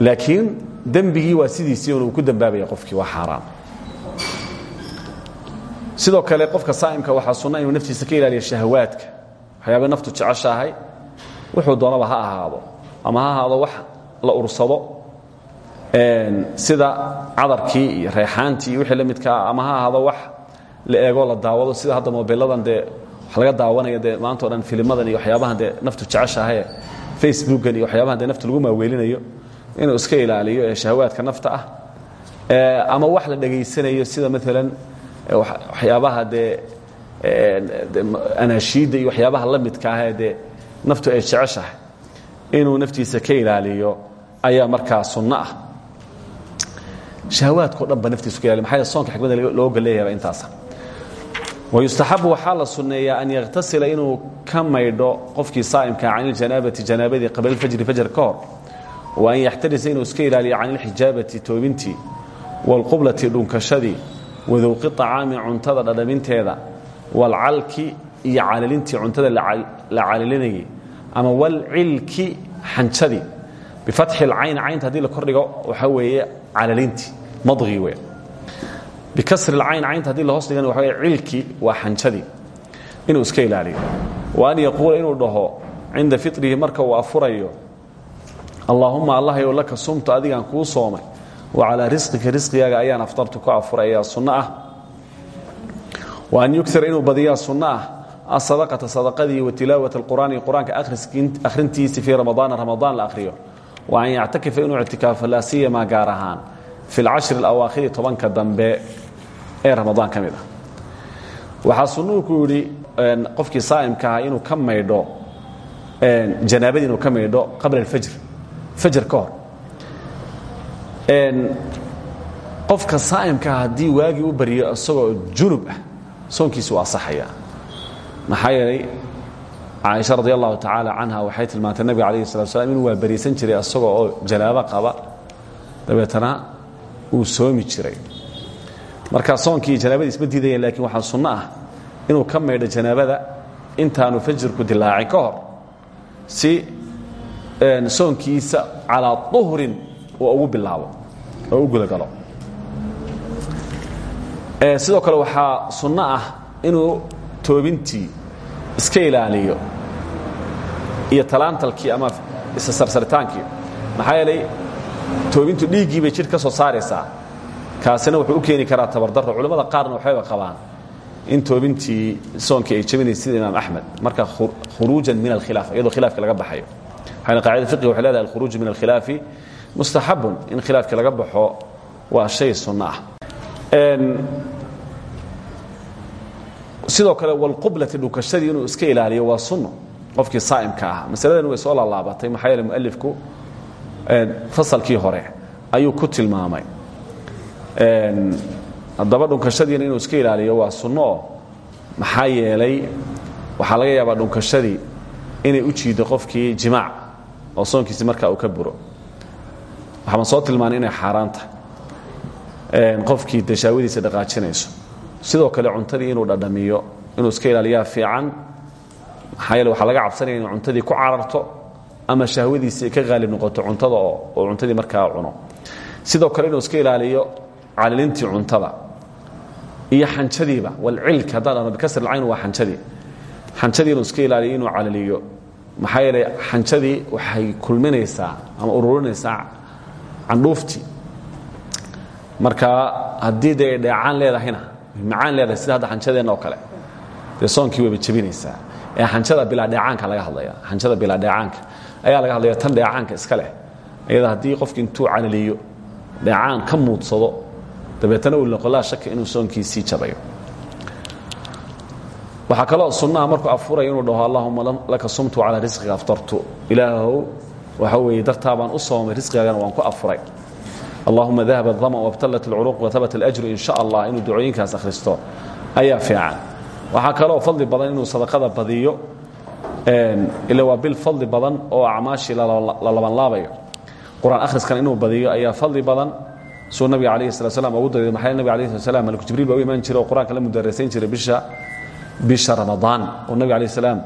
S1: Laakiin dembigii waa sidiisii un uu ku dembaabaya qofkii waa xaaraan sidoo kale qofka saa'imka waxaa sunna inuu naftiisa ka ilaaliyo shahawaadka. Waxyaaba naftu jeceshaahay wuxuu doonaba ha ahaado ama ha ahaado wax la ursado sida cadarkii iyo reexaantii iyo wixii la midkaa ama ha ahaado wax la eego la daawado sida hadda mobiladan dee wax laga daawanaya dee maanta o dhan filimadan iyo waxyaabahan dee naftu jeceshahaye facebookan iyo waxyaabahan dee nafta lagu maaweelinayo inuu iska ilaaliyo ee shahawaadka nafta ah. Ama wax la dhegaysanayo sida maalan waxyaabaha dee anaashiidda iyo waxyaabaha la midka ahee dee naftu ay jeceshahay. Inuu naftiisa ka ilaaliyo ayaa markaa sunno ah shahawaadkao dhan ba naftiisu ka ilaaliyo maxaa soonka xikmada looga leeyahaba intaasa wayustaxabu waxaa la sunneeyaa an yakhtasila inuu ka maydho saa'imka can iljanaabati janaabadii qabla alfajri fajar ka wa an yaxtarisa inuu iska ilaaliyo can ilxijaabati toobintii waalqublati dhunkashadii wadowqi طacaami cuntada dhadhaminteeda waalcalki iyo calalintii cuntada la calalinayay ama walcilki xanjadii bifatxi اlcayn caynta haddii la kordhigo waxaa weeye calalintii madgii wey bikasri اlcayn caynta haddii lahoos dhigana waxa wey cilki waa xanjadii inuu iska ilaaliyo wa an inuu dhaho cinda fitrihi marka uu afurayo allaahuma allahyow laka sumtu adigaan kuu soomay wa calaa risqika risqigaaga ayaan aftartu ku afuray ayaa sunno wa an yugira inuu badiyaa sunno ah asadaqata sadaqadii wa tilaawat alqur'aani qur'aanka akhrintiisii fii ramadaana ramadaan la akhriyo wa an yactakifa inuu ictikaafo laa siyamaa gaar ahaan. Fi lcashri alawaakhiri tobanka dambe ee ramadaan ka mid ah. Waxaa sunnuhu ku yidhi saa'imka ahaa inuu ka maydho janaabadii inuu qabla alfajr fajr ka hor. Qofka saa'imkaa haddii waagii u baryo isagoo junub ah soonkiisu waa asaxaya maxaa caaisha radi allahu tacaala canha waxay tilmaantay nabiga alayh salatu slam inuu waa bariisan jiray isagoo oo janaabo qaba. Dabeetana uu soomi jiray. Marka soonkii janaabadii isma diidayeen lakiin waxaa sunno ah inuu ka maydho janaabada intaanu fajirku dilaacin ka hor si soonkiisa calaa uhrin uu ugu bilaabo oo u gudagalo sidoo kale waxaa sunno ah inuu toobintii iska ilaaliyo iyo talaantalkii ama isasarsaritaankii maxaa yeelay toobintu dhiiggii bay jidh ka soo saaraysaa. Kaasina wuxuu u keeni karaa tabardaro culimmada qaarna waxayba qabaan in toobintii soonkii ay jabinaysa sida imaam axmed. Marka khuruujan min alkhilaaf iyadoo khilaafki laga baxayo. Waxayna qaacida fiqiga waxay leedahay alkhuruuju min alkhilaafi mustaxabun in khilaafkii laga baxo waa shay sunno ah. Sidoo kale walqublati dhukashadii inuu iska ilaaliyo waa sunno qofkii saa'imka ah masaladan way soo laalaabatay maxaa yeele mualifku fasalkii hore ayuu ku tilmaamay. Haddaba dhunkashadiina inuu iska ilaaliyo waa sunno. Oo maxaa yeelay waxaa laga yaabaa dhunkashadii inay u jiido qofkii jimaac oo soonkiisi markaa uu ka buro. Waxaan soo tilmaanay inay xaaraan tahay? Qofkii dashaawadiisa dhaqaajinayso. Sidoo kale cuntadii inuu dhadhamiyo inuu iska ilaaliyaa fiican maxaa yeele laga cabsanaya inuu cuntadii ku cararto ama shahwadiisii ka qaalib noqoto cuntada oo cuntadii markaa cuno. Sidoo kale inuu iska ilaaliyo calilintii cuntada iyo xanjadiiba walcilk haddaan dhahno bikasr alcayn waa xanjadii xanjadii inuu iska ilaaliyo inuu caliliyo maxaa yeelay xanjadii waxay kulminaysaa ama ururinaysaa candhuuftii. Marka haddii dee dheecaan leedahayna macaan leedahay sida hadda xanjadeenna oo kale. Soonkii wayba jebinaysaa ee xanjada bilaa dheecaanka laga hadlaya. Xanjada bilaa dheecaanka. Ayaa laga hadlaya tan dheecaanka iska leh. Iyada haddii qofki intuu caliliyo dheecaan ka muudsado dabeetana uu noqo laa shaka inuu soonkiisii jabayo. Waxaa kaloo sunnaha markuu afuraya inuu dhaho allahuma laka sumtu calaa risqiga aftartu. Ilaahow waxa weeye dartaa baan u soomay risqigaagana waan ku afuray. Allahuma dahaba adama wabtallat alcuruq wahabat alajru in sha allah inuu ducooyinkaas akhristo. Ayaa fiican waxaa kaloo fadli badan inuu sadaqada badiyo ila waa bil fadli badan oo acmaashii la labanlaabayo qur'aan akhriskana inuu badiyo ayaa fadli badan. Suu nabiga alayh sala slam ugu dayday maxaa nabiga alayh slat slam malku jibriil baa u imaan jiray oo qur'aanka la mudaraysayn jiray bisha bisha ramadaan. Oo nabiga alayh salaam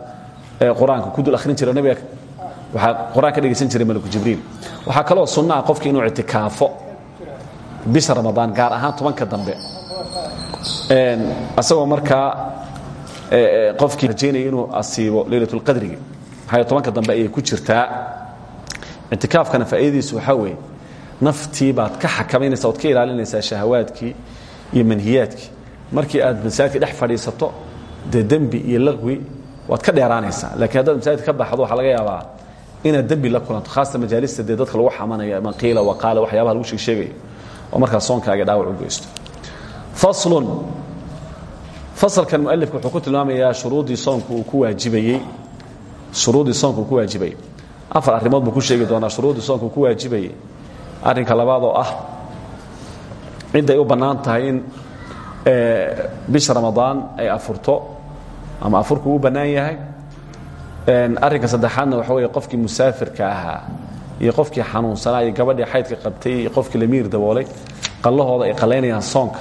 S1: qur'aanka ku dul akhrin jiray nabiga waxaa qur'aan ka dhegaysan jiray malku jibriil. Waxaa kaloo sunna ah qofki inuu ictikaafo bisha ramadaan gaar ahaan tobanka dambe. Asagoo markaa qofkii rajaynaya inuu asiibo leylatulqadrigi maxaa tobanka dambe ayay ku jirtaa. Ictikaafkana faa'iidadiisu waxaa weeye naftii baad ka xakamaynaysa ood ka ilaalinaysaa shahawaadkii iyo manhiyaadkii. Markii aad masaajidka dhex fadhiisato dee dembi iyo laqwi waad ka dheeraanaysaa. Lakiin haddaad masaajidka ka baxdo waxaa laga yaabaa inaad dembi la kulanto khaasatan majaalista dee dadka lagu xamanayo ama qiila waqaala waxyaabaha lagu sheeg sheegayo oo markaa soonkaaga dhaawac u geysto. Faslun fasalkan mualifku wuxuu ku tilmaamayaa shuruuddii soonku ku waajibayey. Shuruuddii soonku ku waajibayey afar arrimood buu ku sheegi doonaa shuruuddii soonku ku waajibayey arrinka labaad oo ah cidday u bannaan tahay in bisha ramadaan ay afurto ama afurku u bannaan yahay. Arrinka saddexaadna waxa weeye qofkii musaafirka ahaa iyo qofkii xanuunsanaa iyo gabadhii xaydka qabtay iyo qofkii lamiir daboolay qallahooda ay qallaynayaan soonka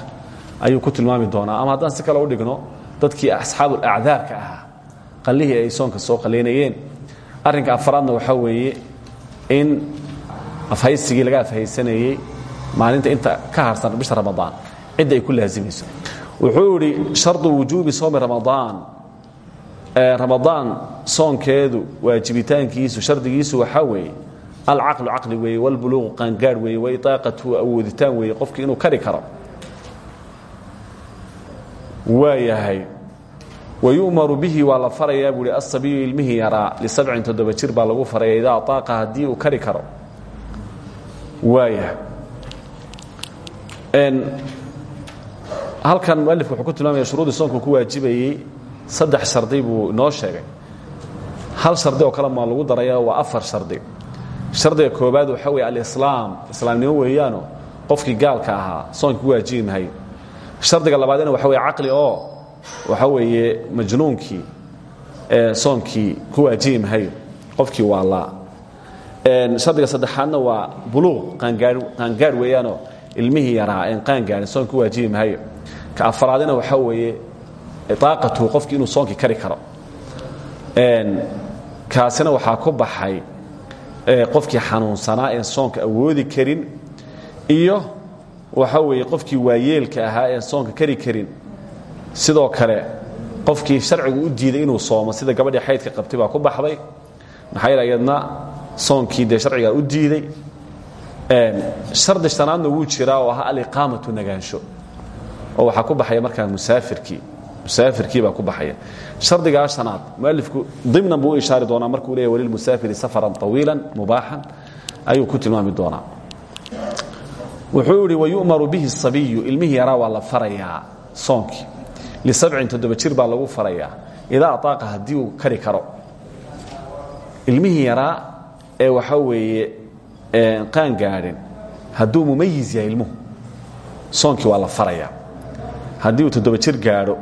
S1: ayuu ku tilmaami doonaa. Ama haddaan si kale u dhigno dadkii asxaabul acdaarka ahaa qallihii ay soonka soo qallaynayeen arrinka afaraadna waxaa weeye in afhaysigii laga afhaysanayey maalinta inta ka harsan bisha ramadaan. Cidda ay ku laasimayso wuxuu idhi shardu wujuubi soomi ramadaan. Ramadaan soonkeedu waajibitaankiisu shardigiisu waxaa weeye alcaqlu caqli weeye walbuluuqu qaangaadh weeye waiaaqatu awooditaan weeye qofkii inuu kari karo waa yahay. Wayu'maru bihi waa la farayaa buu hi asabiyu ilmihii yaraa lisabcin toddoba jir baa lagu faraya idaa ataaqa haddii uu kari karo. Waaya halkan mualifku wuxuu ku tilmaamaya shuruudii soonku ku waajibayey saddex shardi buu inoo sheegay. Hal shardi oo kale maa lagu daraya waa afar shardi. Shardiga koobaad waxaa weeye alislaam islaamnimo weeyaano qofkii gaalka ahaa soonka ku waajibi mahayo shardiga labaadna waxa weye caqli oo waxa weeye majnuunkii soonkii ku waajibi mahayo qofkii waa laa shardiga saddexaadna waa buluuq qaangaar weeyaanoo ilmihii yaraa een qaangaarin soonka ku waajibi mahayo ka afaraadina waxaa weeye iطaaqatuhu qofkii inuu soonkii kari karo. Kaasina waxaa ku baxay qofkii xanuunsanaa ee soonka awoodi karin iyo waxa weeye qofkii waayeelka ahaa ee soonka kari karin. Sidoo kale qofkii sharcigu u diiday inuu soomo sida gabadhii xaydka qabtay baa ku baxday. Maxaa yeele soonkii dee sharcigaa u diiday. Shardi shanaadna wuu jiraa oo ahaa aliqaamatu nagaansho. Oo waxaa ku baxaya markaa musaafirkii. Musaafirkii baa ku baxaya. Shardigaa shanaad mualifku dimnan buu u ishaari doonaa markuu leeyahy walilmusaafiri safaran طawiilan mubaaxan ayuu ku tilmaami doonaa wuxuu idhi wayu'maru bihi sabiyu ilmihii yaraa waa la farayaa soonkii. Lisabcin toddoba jir baa lagu farayaa. Idaa ataaqa haddii kari karo. Ilmihii yaraa ee waxaa weeye qaan gaadhin hadduu mumayiz yahay ilmuhu soonkii waa la farayaa. Haddii jir gaadho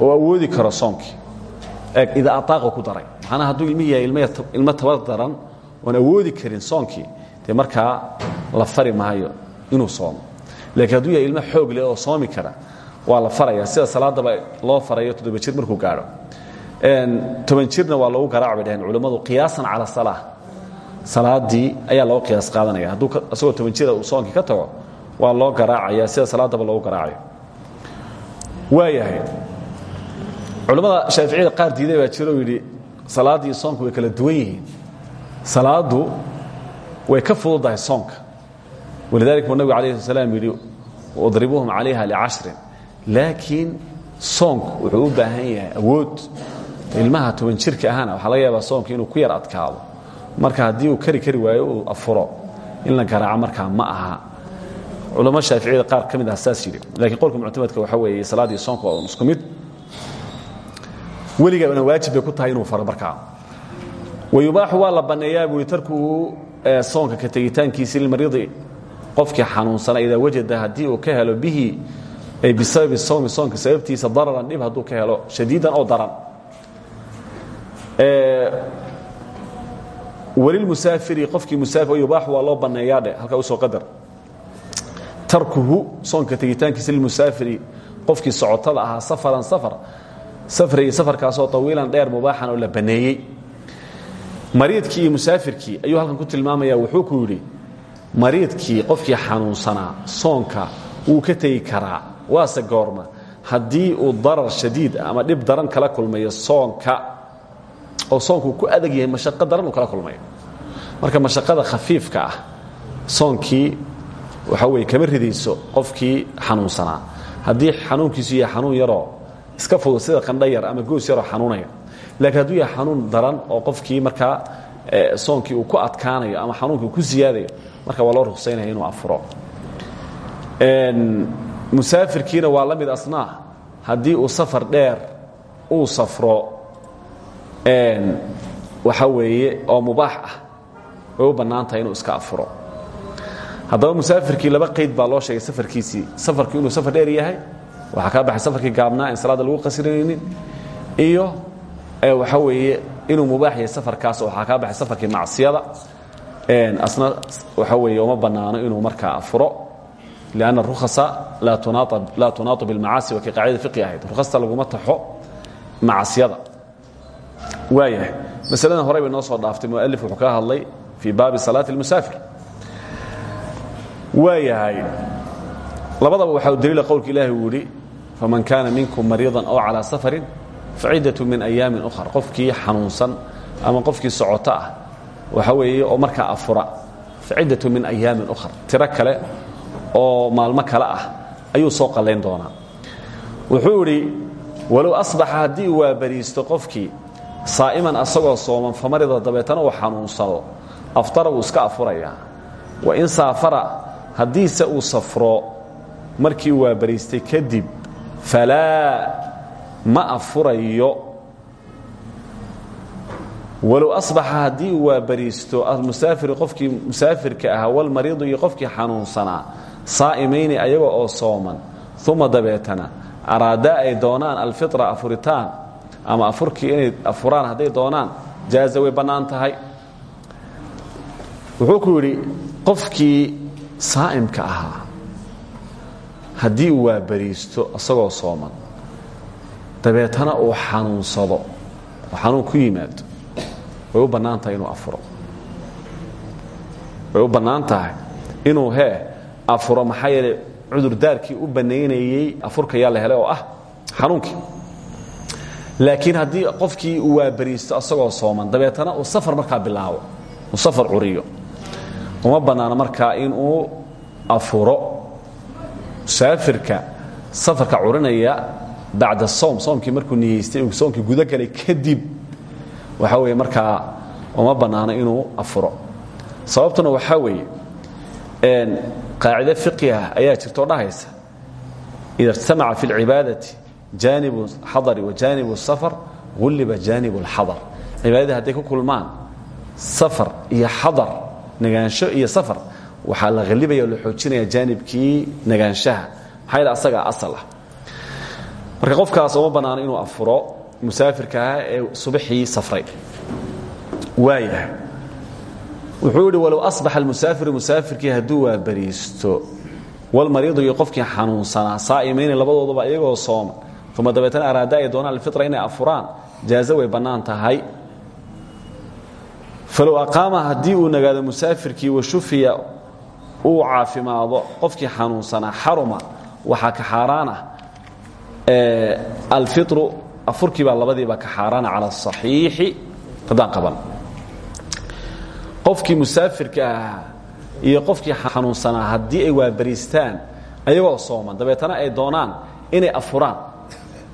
S1: oo awoodi karo soonkii. Eeg idaa ataaqa ku daray. Macnaha hadduu ilmihii yahay ilmo tabar daran oon awoodi karin soonkii dee la fari maayo inuu soomo. Laakiin hadduu yahay ilmo xoog leh oo soomi kara waa la faraya sida salaadaba loo farayo toddoba jir markuu gaadho. Toban jirna waa loogu garaac bay dhaheen culammadu qiyaasan cala salaa salaadii ayaa loo qiyaas qaadanaya. Hadduu isagoo toban jira uu soonkii ka tago waa loo garaacaya. Sida salaadaba loogu garaacayo. Waayahay culammada shaaficiyada qaar diiday baa jiro oo yidhi salaaddii soonku way kala duwan yihiin. Salaaddu way ka fududahay soonka walidalik buu nabigu alayh salaam yidhi wadribuuhum calayha licashrin laakiin soonku wuxuu u baahan yahay awood ilmaha toban jirka ahana waxaa laga yaabaa soonka inuu ku yar adkaado marka haddii uu kari kari waayo uu afuro in la garaaco markaa ma aha culamo shaaficiyada qaar ka mid ah saas yidhi lakiin qolka muctamadka waxa weeye salaaddii soonka waa un isku mid weligaabana waajib bay ku tahay inuu faro markaa wayubaaxu waa la banneeyaa buu tarkuhu soonka ka tegitaankiisi lilmariidi qofkii xanuunsana idaa wajada haddii uu ka helo bihi bisababi sawmi soonka sababtiisa dararan dhib hadduu ka helo shadiidan oo daran. Walilmusaafiri qofkii musaafir yubaax waa loo banneeyaa dheh halkaa u soo qadar. Tarkuhu soonka tegitaankiisa lilmusaafiri qofkii socotada ahaa safaran safar safrayey safarkaasoo tawiilan dheer mubaaxan oo la banneeyey. Mariidkii iyo musaafirkii ayuu halkan ku tilmaamaya wuxuu ku yidhi mariidkii qofkii xanuunsanaa soonka wuu ka tegi karaa. Waase goorma. Haddii uu darar shadiid ama dhib daran kala kulmayo soonka oo soonku ku adag yahay mashaqo daran kala kulmayo. Marka mashaqada khafiifka ah soonkii waxa weye kama ridayso qofkii xanuunsanaa. Haddii xanuunkiisu yahay xanuun yaroo iska fudud sida qandho ama goos yaroo xanuunaya. Laakiin hadduu yahay xanuun daran oo qofkii markaa soonkii uu ku adkaanayo ama xanuunkii ku siyaadayo marka waa loo ruksaynaya inuu afuro. Musaafirkiina waa la mid asnaa haddii uu safar dheer uu safro waxa weeye oo mubaax ah way u bannaan tahay inuu iska afuro. Haddaba musaafirkii laba qayd baa loo sheegay safarkiisii. Safarkii inuu safar dheer yahay waxaa kaa baxay safarkii gaabnaa in salaada lagu qasrinaynin iyo waxa weeye inuu mubaax yahay safarkaas waxaa kaa baxay safarkii macsiyada asna waxa weeye uma bannaano inuu markaa afuro lianna rukhasa laa tunaatu bilmacaasi waa kii qaacida fiqi ahayd. Rukhasta laguma taxo macsiyada. Waayahay masaladan horey noo soo dhaaftay mualif wuxuu ka hadlay fii baabi salaati اlmusaafir waayahay labadaba waxaa u daliila qowlka ilaahi uu faman kaana minkum mariidan aw calىa safarin faciddatu min ayaamin ukhar qofkii xanuunsan ama qofkii socoto ah. Waxa weeye oo markaa afura. Faciddatu min ayaamin ukhar tiro oo maalmo kale ah ayuu soo qallayn doonaa. Wuxuu idhi walow asbaxa haddii uu waabariisto qofkii saa'iman asagoo sooman famarida dabeetana uu xanuunsado aftara wuu iska afurayaa wa in saafara haddiise uu safro markii waabariistay kadib falaa ma afurayo. Walow asbaxa haddii uu waabariisto almusaafiri qofkii musaafirka ahaa walmariidu iyo qofkii xanuunsanaa saa'imayni ayaga oo sooman uma dabeetana araadaa ay doonaan alfitra afuritaan ama afurkii inay afuraan hadday doonaan jaaza way bannaan wuxuu ku yidhi qofkii saa'imka ahaa haddii uu waabariisto isagoo sooman dabeetana uu xanuunsado oo ku yimaado way u bannaan tahay inuu afuro. Way u bannaan tahay inuu hee afuro maxaa yeelay cudurdaarkii u bannaynayey afurkayaa la helay oo ah xanuunkii. Laakiin haddii qofkii uu waabariisto asagoo sooman dabeetana uu safar markaa bilaabo uu safar curiyo. Uma bannaano markaa inuu afuro. Musaafirka safarka curinaya bacda soom soomkii markuu niyeystay uu soomkii gudo galay kadib waxaa weeye markaa uma bannaano inuu afuro sababtuna waxaa weeye qaacide fiqiha ayaa jirtoo dhahaysa ida اجtamaca fi اlcibaadati jaanibu xadari wa jaanibu safar gulliba jaanibu اlxadar cibaadadii hadday ku kulmaan safar iyo xadar nagaansho iyo safar waxaa la hallibaya o la xoojinaya jaanibkii nagaanshaha maxaa yidha asagaa asal ah marka qofkaas uma bannaano inuu afuro musaafirka ah ee subaxii safray. Waayahay wuxuu yidhi walow asbaxa almusaafiru musaafirkii hadduu waabariisto walmariidu iyo qofkii xanuunsanaa saa'imayni labadooduba iyagoo sooma uma dabeetana araada ay doonaan alfitra inay afuraan jaazo way bannaan tahay. Falow aqaama haddii uu nagaado musaafirkii washufiya uu caafimaado qofkii xanuunsanaa xaruma waxaa ka xaaraan ah alfiru afurkii baa labadiiba ka xaaraana cala asaxiixi haddaan qaban. Qofkii musaafirka ahaa iyo qofkii xanuunsanaa haddii ay waabariistaan ayagoo sooman dabeetana ay doonaan inay afuraan.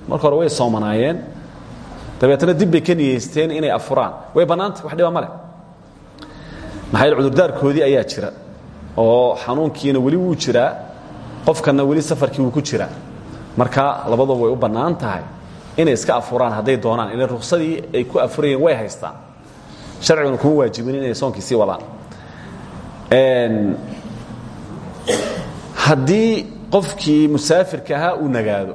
S1: Marka hore way soomanaayeen dabeetana dib bay ka niyeysteen inay afuraan. Way bannaanta wax dhiba ma leh. Maxaa cudurdaarkoodii ayaa jira oo xanuunkiina weli wuu jiraa qofkanna weli safarkii wuu ku jiraa marka labaduba way u bannaan tahay inay iska afuraan hadday doonaan ila ruksadii ay ku afurayeen way haystaan. Sharciguna kuma waajibin inay soonkii sii wadaan. Haddii qofkii musaafirka ahaa uu nagaado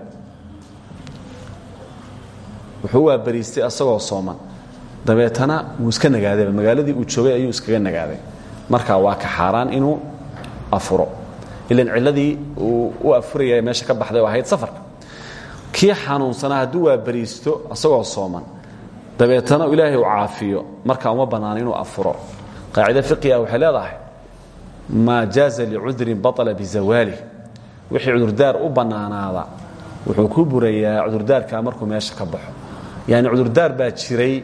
S1: wuxuu waabariistay asagoo sooman. Dabeetana wuu iska nagaadayba magaaladii uu joogay ayuu iskaga nagaaday. Marka waa ka xaaraan inuu afuro ilan cilladii uu u afuraya meesha ka baxday oo ahayd safarka. Kii xanuunsanaa hadduu waabariisto asagoo sooman dabeetana ilaahay uu caafiyo markaa uma bannaana inuu afuro. Qaacida fiqiga waxay leedahay maa jaaza licudrin baطla bizawaalih wixii cudurdaar u bannaanaada wuxuu ku burayaa cudurdaarkaa markuu meesha ka baxo. Yani cudurdaar baa jiray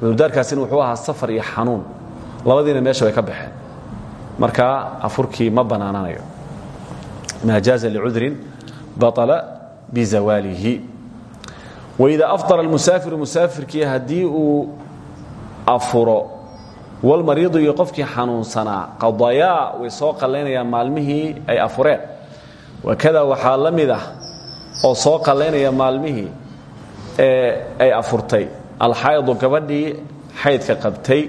S1: cudurdaarkaasina wuxuu ahaa safar iyo xanuun. Labadiina meesha way ka baxeen. Markaa afurkii ma bannaananayo maa jaaza licudrin baطla bizawaalihi wإida afطara اlmusaafiru musaafirkii haddii uu afuro walmariidu iyo qofkii xanuunsanaa qadayaa way soo qallaynayaan maalmihii ay afureen wakada waxaa la mid ah oo soo qallaynaya maalmihii ay afurtay alxaydu gabadhii xaydka qabtay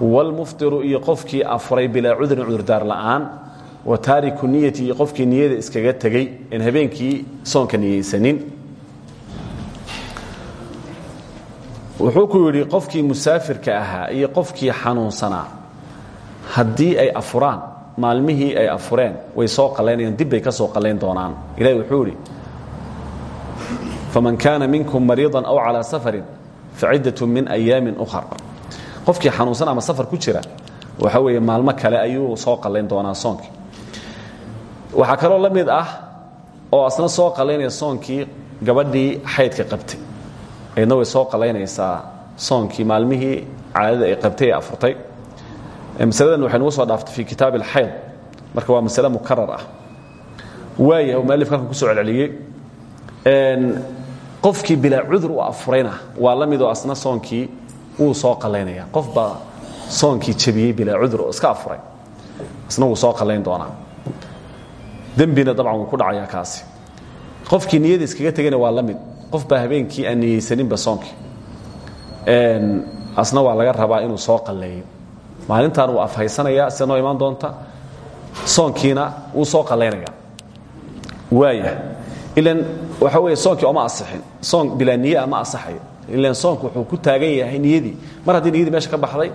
S1: wاlmuftiru iyo qofkii afuray bilaa cudrin cudurdaar la'aan wa taariku niyati iyo niyada iskaga tegey en habeenkii soonka niyeysanin. Wuxuu ku yidhi qofkii musaafirka ahaa iyo qofkii xanuunsanaa haddii ay afuraan maalmihii ay afureen way soo qallaynayaan dib bay ka soo qallayn doonaan. Ilahi wuxuu idhi faman kaana minkum mariidan aw calaa safarin faciddatun min ayaamin ukhar qofkii xanuunsan ama safar ku jira waxa weeye maalmo kale ayuu soo qallayn doonaa soonkii waxaa kaloo la mid ah oo asna soo qallaynaya soonkii gabadhii xaydka qabtay. Aydna way soo qalaynaysaa soonkii maalmihii caadada ay qabtay ee afurtay masaladan waxay nugu soo dhaaftay fi kitaabi alxayd marka waa masale mukarar ah. Waaya u mualif halkan ku soo celceliyey. Qofkii bilaa cudur u afurayna waa la midoo asna soonkii wuu soo qalaynaya. Qof baa soonkii jabiyey bilaa cudur oo iska afuray. Asna wuu soo qalayn doonaa dembina dabcan wuu ku dhacayaa kaasi. Qofkii niyada iskaga tegayna waa la mid. Qof baa habeenkii aan niyeysaninba soonkii asna waa laga rabaa inuu soo qalleeyo maalintan wuu afhaysanayaa sida noo imaan doonta. Soonkiina wuu soo qalaynaya waaya ilan waxa weeye soonkii oma asixin. Soon bilaa niye ama asaxayo ilan soonku wuxuu ku taagan yahay niyadii mar haddii niyadii meesha ka baxday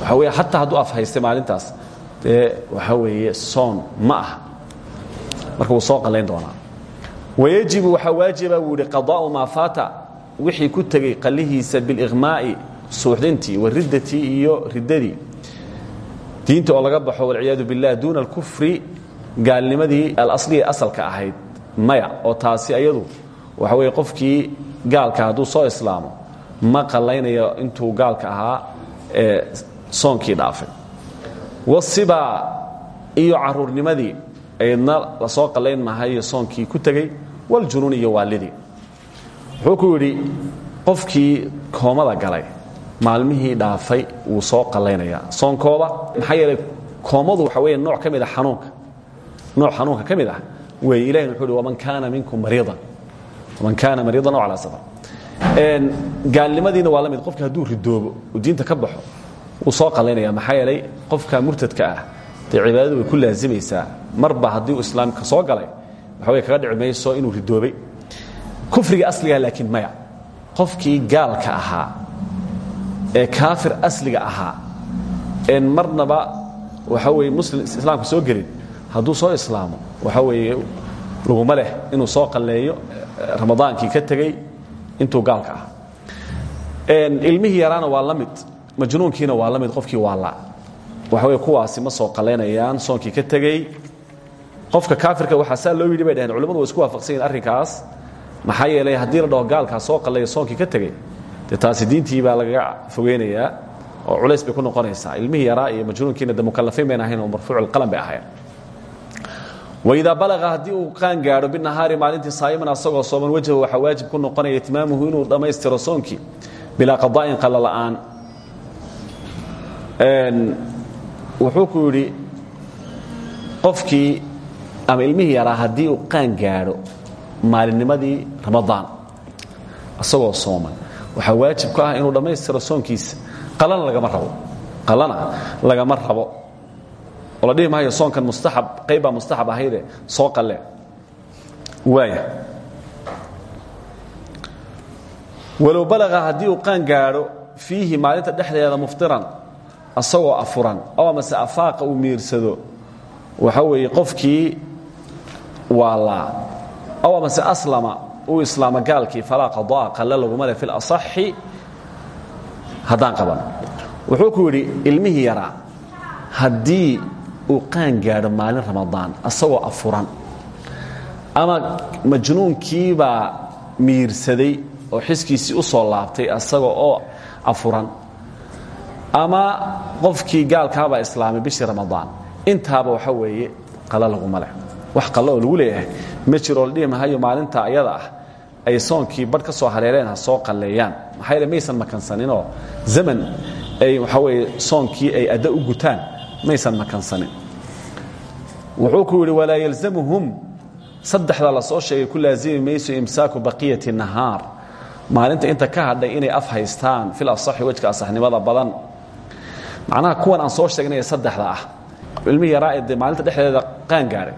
S1: waxa weye xataa hadduu afhaystay maalintaas. Dee waxa weeye soon ma aha marka wuu soo qalayn doonaa. Wayajibu waxaa waajiba buu ihi qadaa'u maa wixii ku tegey qallihiisa biliqmaa'i suuxdintii wariddatii iyo riddadii. Diinta oo laga baxo walciyaadu billah duuna alkufri gaalnimadii alasliga asalka ahayd maya oo taasi ayadu waxa weye qofkii gaalka hadduu soo islaamo ma qallaynayo intuu gaalka ahaa ee soonkii dhaafay. Wasibaa iyo caruurnimadii aydna la soo qallayn mahayo soonkii ku tegey waljunuun iyo waalidii wuxuu ku yidhi qofkii koomada galay maalmihii dhaafay wuu soo qallaynayaa soonkooda maxaa yeelay koomadu waxa weeye nooc ka mid a xanuunka. Nooc xanuunka ka mid ah wey ilahin wuxuu uhi waman kaana minkum mariidan. Waman kaana mariidan oo calaa safar. Gaalnimadiina waa la mid qofki hadduu ridoobo uu diinta ka baxo wuu soo qallaynaya maxaa yeelay qofka murtadka ah dee cibaadadu way ku laazimaysaa marba haddii uu islaamka soo galay waxa wey kaga dhici mayso inuu ridoobay. Kufriga asligaha laakiin maya. Qofkii gaalka ahaa ee kaafir asliga ahaa een marnaba waxa weye muslim islaamka soo gelin hadduu soo islaamo waxa weeye laguma leh inuu soo qalleeyo ramadaankii ka tegey intuu gaalka ah ilmihii yaraana waa la mid majnuunkiina waa la mid qofkii waala waxa wey kuwaasi ma soo qalaynayaan soonkii ka tegey. Qofka kaafirka waxaa saa loo yidhi bay dhaheen culimadu way isku waafaqsan yihiin arrinkaas. Maxaa yeelay haddii la dhaho gaalkaa soo qalleeya soonkii ka tegey dee taasi diintii baa lagaga fogeynayaa oo culays bay ku noqonaysaa. Ilmihii yaraa iyo majnuunkiina de mukalafiin bayn ahayn oo marfuuculqalam bay ahayn waidaa balaqa haddii uu qaan gaadho binahaari maalintii saa'iman asagoo sooman wajhu waxaa waajib ku noqonaya itmaamuhu inuu dhammaystiro soonkii bilaa qadaa'in qalla la'aan wuxuu ku yidhi qofkii ama ilmihii yaraa haddii uu qaan gaadho maalinnimadii ramadaan asagoo sooman waxaa waajib ku ah inuu dhammaystiro soonkiisa. Qalana lagama rabo qalana lagama rabo. Oo la dhihi soonkan mustaxab qayb baa mustaxab ahayde soo qalle waaya walow balaqa haddii uu qaan gaadho fiihi maalinta dhexdeeda muftiran asagoo afuran oo amase afaaqa uu miirsado waxa weeye qofkii waalaa ow amase aslama uu islaamo gaalkii falaa qadaa qalle laguma leh fi lasaxi haddaan qaban. Wuxuu ku yidhi ilmihii yaraa haddii uu qaan gaadho maalin ramadaan asagoo afuran ama majnuunkiibaa miirsaday oo xiskiisii u soo laabtay asaga oo afuran ama qofkii gaalkaabaa islaamay bishii ramadaan intaaba waxa weeye qalo laguma wax qallo lagu leeyahay. Ma jiroo la maalinta ayada ah ay soonkii badh ka soo hareereen ha soo qalleeyaan. Maxaa yeele maysan makansaninoo zaman ay waxaa weeye soonkii ay adda u gutaan maysan makansanin. Wuxuu ku yidhi walaa yalzamuhum. Saddexda la soo sheegay ku laazimi mayso imsaaku baqiyati nahaar. Maalinta inta ka hadhay inay af haystaan fil asaxi wejka asaxnimada badan macnaha kuwan aan soo sheegnay ee saddexda ah. Ilmihii yaraa ee dee maalinta dhexdeeda qaan gaadhay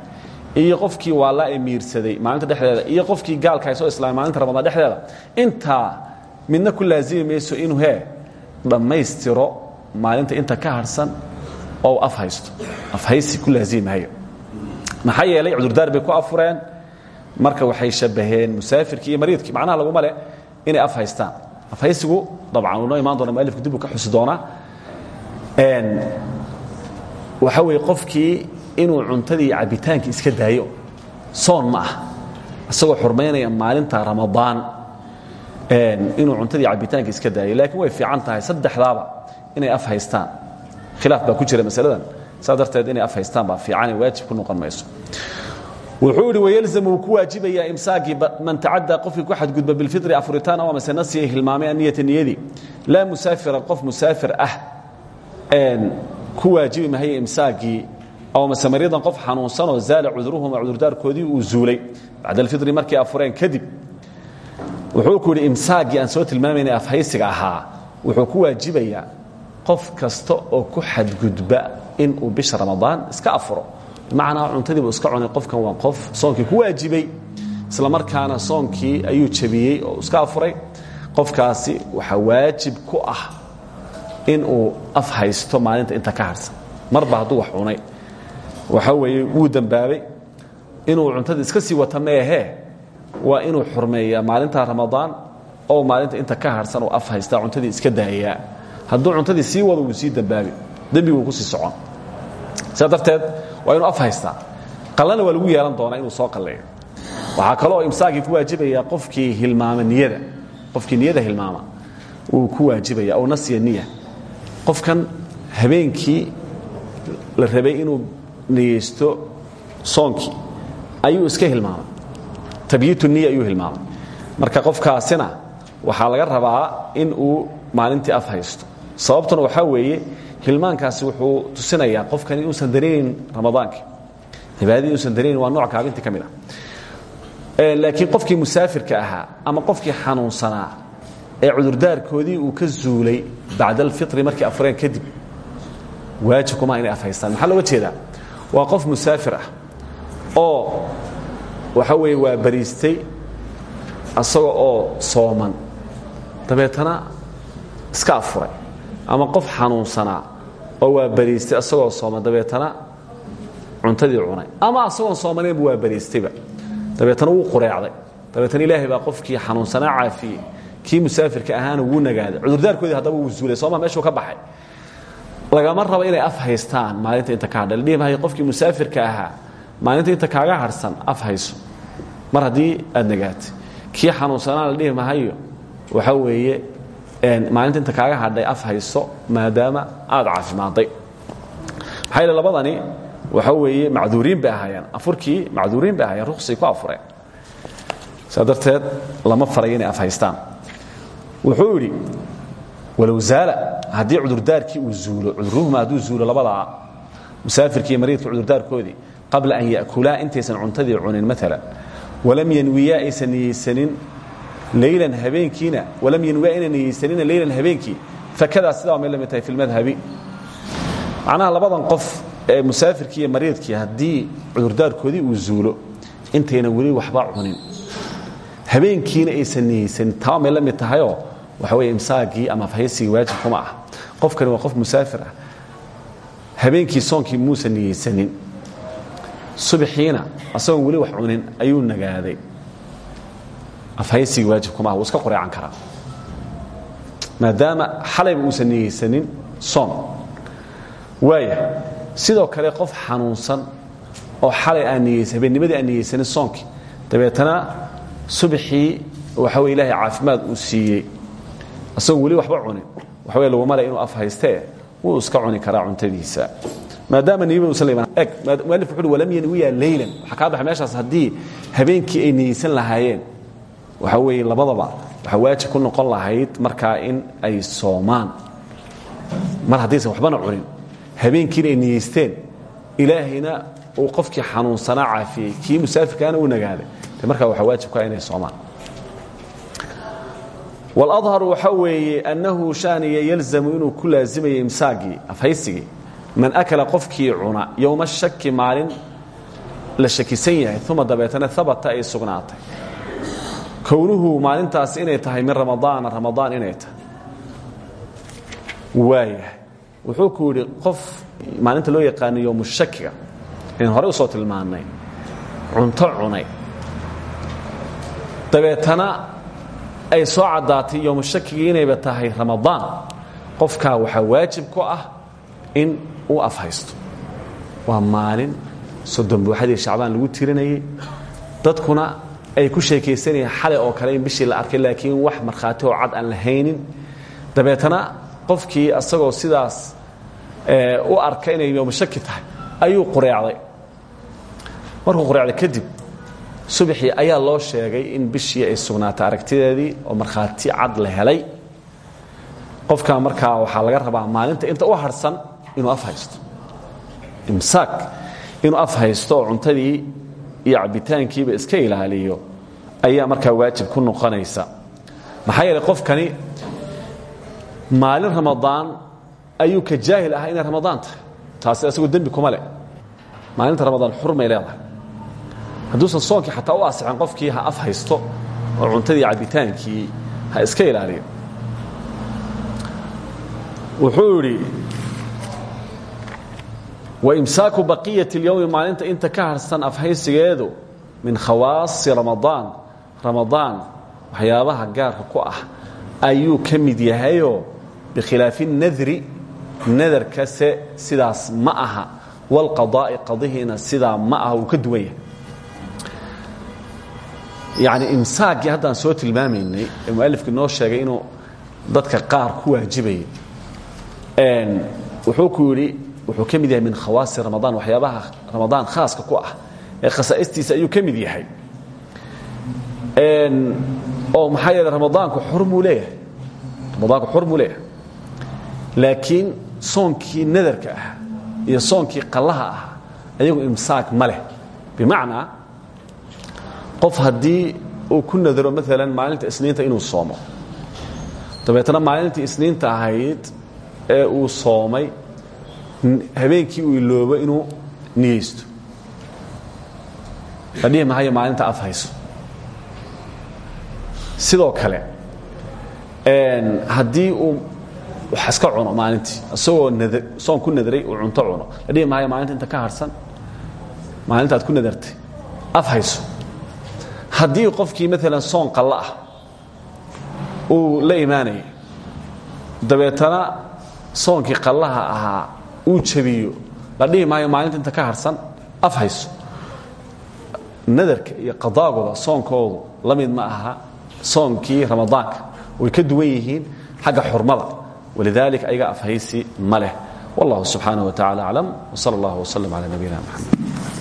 S1: iyo qofkii waallaa ee miirsaday maalinta dhexdeeda. Iyo qofkii gaalka ay soo islaamay maalinta ramadaan dhexdeeda. Intaa midna ku laazimi mayso inuu hee dhammaystiro maalinta inta ka harhsan oo af haysto afhaysi ku laazimi maayo maxaa yeelay cudurdaar bay ku afureen. Marka waxay shabbaheen musaafirkii iyo mariidkii. Macnaha laguma leh inay af haystaan afhaysigu dabcan uu noo imaan doona mualifku dib uu ka xusi doonaa waxa weeye qofkii inuu cuntadii iyo cabbitaankii iska daayo soon ma ah isagoo maalinta ramadaan. Inuu cuntadii cabitaanka iska daayo laakiin way fiican tahay saddexdaaba inay af haystaan. Khilaaf baa ku jira masaladan. Saa inay af haystaan baa fiicanee waajib ku noqon mayso. Wuxuu idhi wayalzamu ku waajibayaa imsaakii man tacaddaa qofkii ku xadgudba bilfitri afuritaan aw amase nasiya hilmaamay aniyata niyadii laa musaafiran qof musaafir ah ku waajibi mahaye imsaakii aw amase mariidan qof xanuunsanoo zaala cudruhuma cudurdaarkoodii uu zuulay. Bacda alfitri markay afureen kadib wuxuu ku yidhi imsaagii aan soo tilmaamayna afhaysiga ahaa. Wuxuu ku waajibayaa qof kasta oo ku xadgudba inuu bisha ramadaan iska afuro. Bimacnaa cuntadiibu iska cunay qofkan waa qof soonkii ku waajibay. Isla markaana soonkii ayuu jabiyey oo iska afuray. Qofkaasi waxaa waajib ku ah inuu af haysto maalinta inta ka harsan. Marba hadduu wax cunay. Waxa weeye wuu dembaabay inuu cuntadii iska sii wata meehee waa inuu xurmeeyaa maalinta ramadaan oo maalinta inta ka harsan uu af haystaa cuntadii iska daayaa. Hadduu cuntadii sii wado wuu sii dembaabi dembiguu ku sii socon. Sidaa waa inuu af haystaa. Qallana waa lagu yeelan doonaa inuu soo qalleeyo. Waxaa kaloo imsaakii ku waajibaya qofkii hilmaama qofkii niyada hilmaama wuu ku waajibaya aw nasya qofkan habeenkii la rabay inuu niyeysto soonkii ayuu iska hilmaamay. Tabyiitu niya ayuu hilmaamay. Marka qofkaasina waxaa laga rabaa in uu maalintii af haysto. Sababtuna waxaa weeye hilmaankaasi wuxuu tusinayaa qofkan inuusan dareenin ramadaankii. Cibaadadii inuusan dareenin waa nooc kaabintii ka mid ah. Laakiin qofkii musaafirka ahaa ama qofkii xanuunsanaa ee cudurdaarkoodii uu ka zuulay bacda alfitri markay afureen kadib. Waajib inay afhaystaan. Maxaa looga jeedaa? Waa qof musaafir ah oo waxa weeye waa bariistay asaga oo sooman. Dabeetana iska afuray. Ama qof xanuunsanaa oo waa bariistay asagoo sooman. Dabeetana cuntadii cunay. Ama asagoon soomaneynba waa bariistayba. Dabeetana wuu qureecday. Dabeetana ilaahay baa qofkii xanuunsanaa caafiyey kii musaafirka ahaana wuu nagaaday. Cudurdaarkoodii haddaba wuu zuulay sooma meshuu ka baxay? Lagama rabo inay af haystaan maalinta inta ka hadha ladhihi maayo qofkii musaafirka ahaa maalinta inta kaaga harsan af hayso. Mar haddii aad nagaatay kii xanuunsanaa la dhihi mahayo waxa weeye maalinta inta kaaga hadhay af hayso maadaama aad caafimaaday maxaa yeele labadani waxa weeye macduuriin bay ahaayeen. Afurkii macduuriin bay ahaayeen ruksay ku afureen. Saa darteed lama farayo inay af haystaan wuxuu yidhi walow zaala haddii cudurdaarkii uu zuulo cuduruhuma hadduu zuulo labadaa musaafirkii iyo mariidka cudurdaarkoodii qabla an ya'kulaa intaysan cuntadii cunin maalan walam yanwiyaa aysan niyeysanin leylan habeenkiina walam yanwiyaa inay niyeysanina leylan habeenkii fakadaa sidaa may la mid tahay fi lmadhabi macnaha labadan qof ee musaafirkii iyo mariidkii haddii cudurdaarkoodii uu zuulo intayna weli waxba cunin. Habeenkiina aysan niyeysanin taa may la mid tahayoo waxa weye imsaagii ama afhaysigii waajib kuma ah qofkani waa qof musaafir ah. Habeenkii soonkii muusan niyeysanin. Subaxiina asagoon weli wax cunin ayuu nagaaday. Afhaysigii waajib kuma ah wuu iska qoreecan karaa. Maadaama xalayba uusan niyeysanin soom. Waaya sidoo kale qof xanuunsan oo xalay aan niyeysan habeennimadii aan niyeysanin soonkii. Dabeetana subaxii waxa weye ilaahay caafimaad uu siiyey asagoo weli waxba cunin waxa wey laguma le inuu af haystee wuu iska cuni karaa cuntadiisa. Maadaama niyaba usan la eg mualif wuxu uhi walam yanwiya leylan waxaa kaa baxay meeshaas haddii habeenkii ay niyeysan lahaayeen. Waxa weeye labadaba waxaa waajib ku noqon lahayd markaa in ay soomaan. Mar haddaysan waxbana cunin habeenkiina ay niyeysteen ilaahayna uu qofkii xanuunsanaa caafiyey kii musaafirkaana uu nagaaday de markaa waxaa waajibkaa inay soomaan wladhar waxa weeye annahu shaaniya yalzamu inuu ku laasimayo imsaagii man akala qofkii cuna yowma shaki maalin la shakisan yahay uma dabeetana abata ay sugnaatay. Kownuhu maalintaas inay tahay min ramadaana ramadaan inay tahay. Wuxuu ku yidhi qof maalinta loo yaqaano yowmushakiga in horey u soo tilmaanay cunto cunay. Dabeetana ay soo caddaatay yowmushakigii inayba tahay ramadaan qofkaa waxaa waajib ku ah in uu afhaysto. Waa maalin soddon buuxadii shacbaan lagu tirinayey dadkuna ay ku sheekaysanayeen xalay oo kale in bishii la arkay laakiin wax markhaati oo cad aan la haynin qofkii asagoo sidaas u arka inay yoomashaki tahay ayuu qureecday. Markuu qureecday kadib subaxii ayaa loo sheegay in bishii ay sugnaatay aragtideedii oo markhaati cad la helay. Qofkaa markaa waxaa laga rabaa maalinta inta u harsan inuu af haysto. Inuu af cuntadii iyo cabitaankiiba iska ilaaliyo ayaa markaa waajib ku noqonaysa. Maxaa yeelay qofkani maalin ramadaan ayuu ka jaahil ahaa inay ramadaan tahay. Taasi asagoo dembi kuma leh. Maalinta ramadaan xurmay leedahay hadduusan soonkii xataa u asixin qofkii ha af haysto oo cuntadii cabitaankii ha iska ilaaliyo. Wuxuu idhi waimsaaku baqiyati اlyowmi maalinta inta ka harsan afhaysigeedu min khawaasi ramadaan. Ramadaan waxyaabaha gaarka ku ah ayuu ka mid yahayoo bikhilaafi nadri nadarkase sidaas ma aha wاlqadaa'i qadihiina sidaa ma aha ka duwan yahay yani imsaakii haddaan soo tilmaamaynay ee mualifkii noo sheegay inuu dadka qaar ku waajibayay wuxuu ku yidhi wuxuu ka mid yahay min khawaasi ramadaan waxyaabaha ramadaan khaaska ku ah ee khasaa'istiisa ayuu ka mid yahay. Oo maxaa yeele ramadaanku xur buu leeyahay. Ramadaanku xur buu leeyahay. Laakiin soonkii nadarka ah iyo soonkii qallaha ah ayagu imsaak ma leh. Bimacnaa qof haddii uu ku nadaro maalan maalinta isniinta inuu soomo. Dabeetna maalintii isniinta ahayd ee uu soomay habeenkii uu iloobo inuu niyeysto. La dhihi mahayo maalinta af hayso. Sidoo kale haddii uu wax iska cuno maalintii isagoo soon ku nadaray uu cunto cuno la dhihi mahayo maalinta inta ka harsan maalinta aad ku nadartay af hayso haddii qofkii maalan soon qalla ah uu la imaanaya dabeetana soonkii qallaha ahaa uu jabiyo la dhihi maayo ka harsan af hayso. Nadarka iyo qadaagoda soonkoodu la ma aha soonkii ramadaanka way ka duwan yihiin xagga xurmada. Walidaalika ayaga afhaysi ma leh. Wallahu subxaanaه wa tacala aclam wsal اllah wslm cala nabiyina mxamed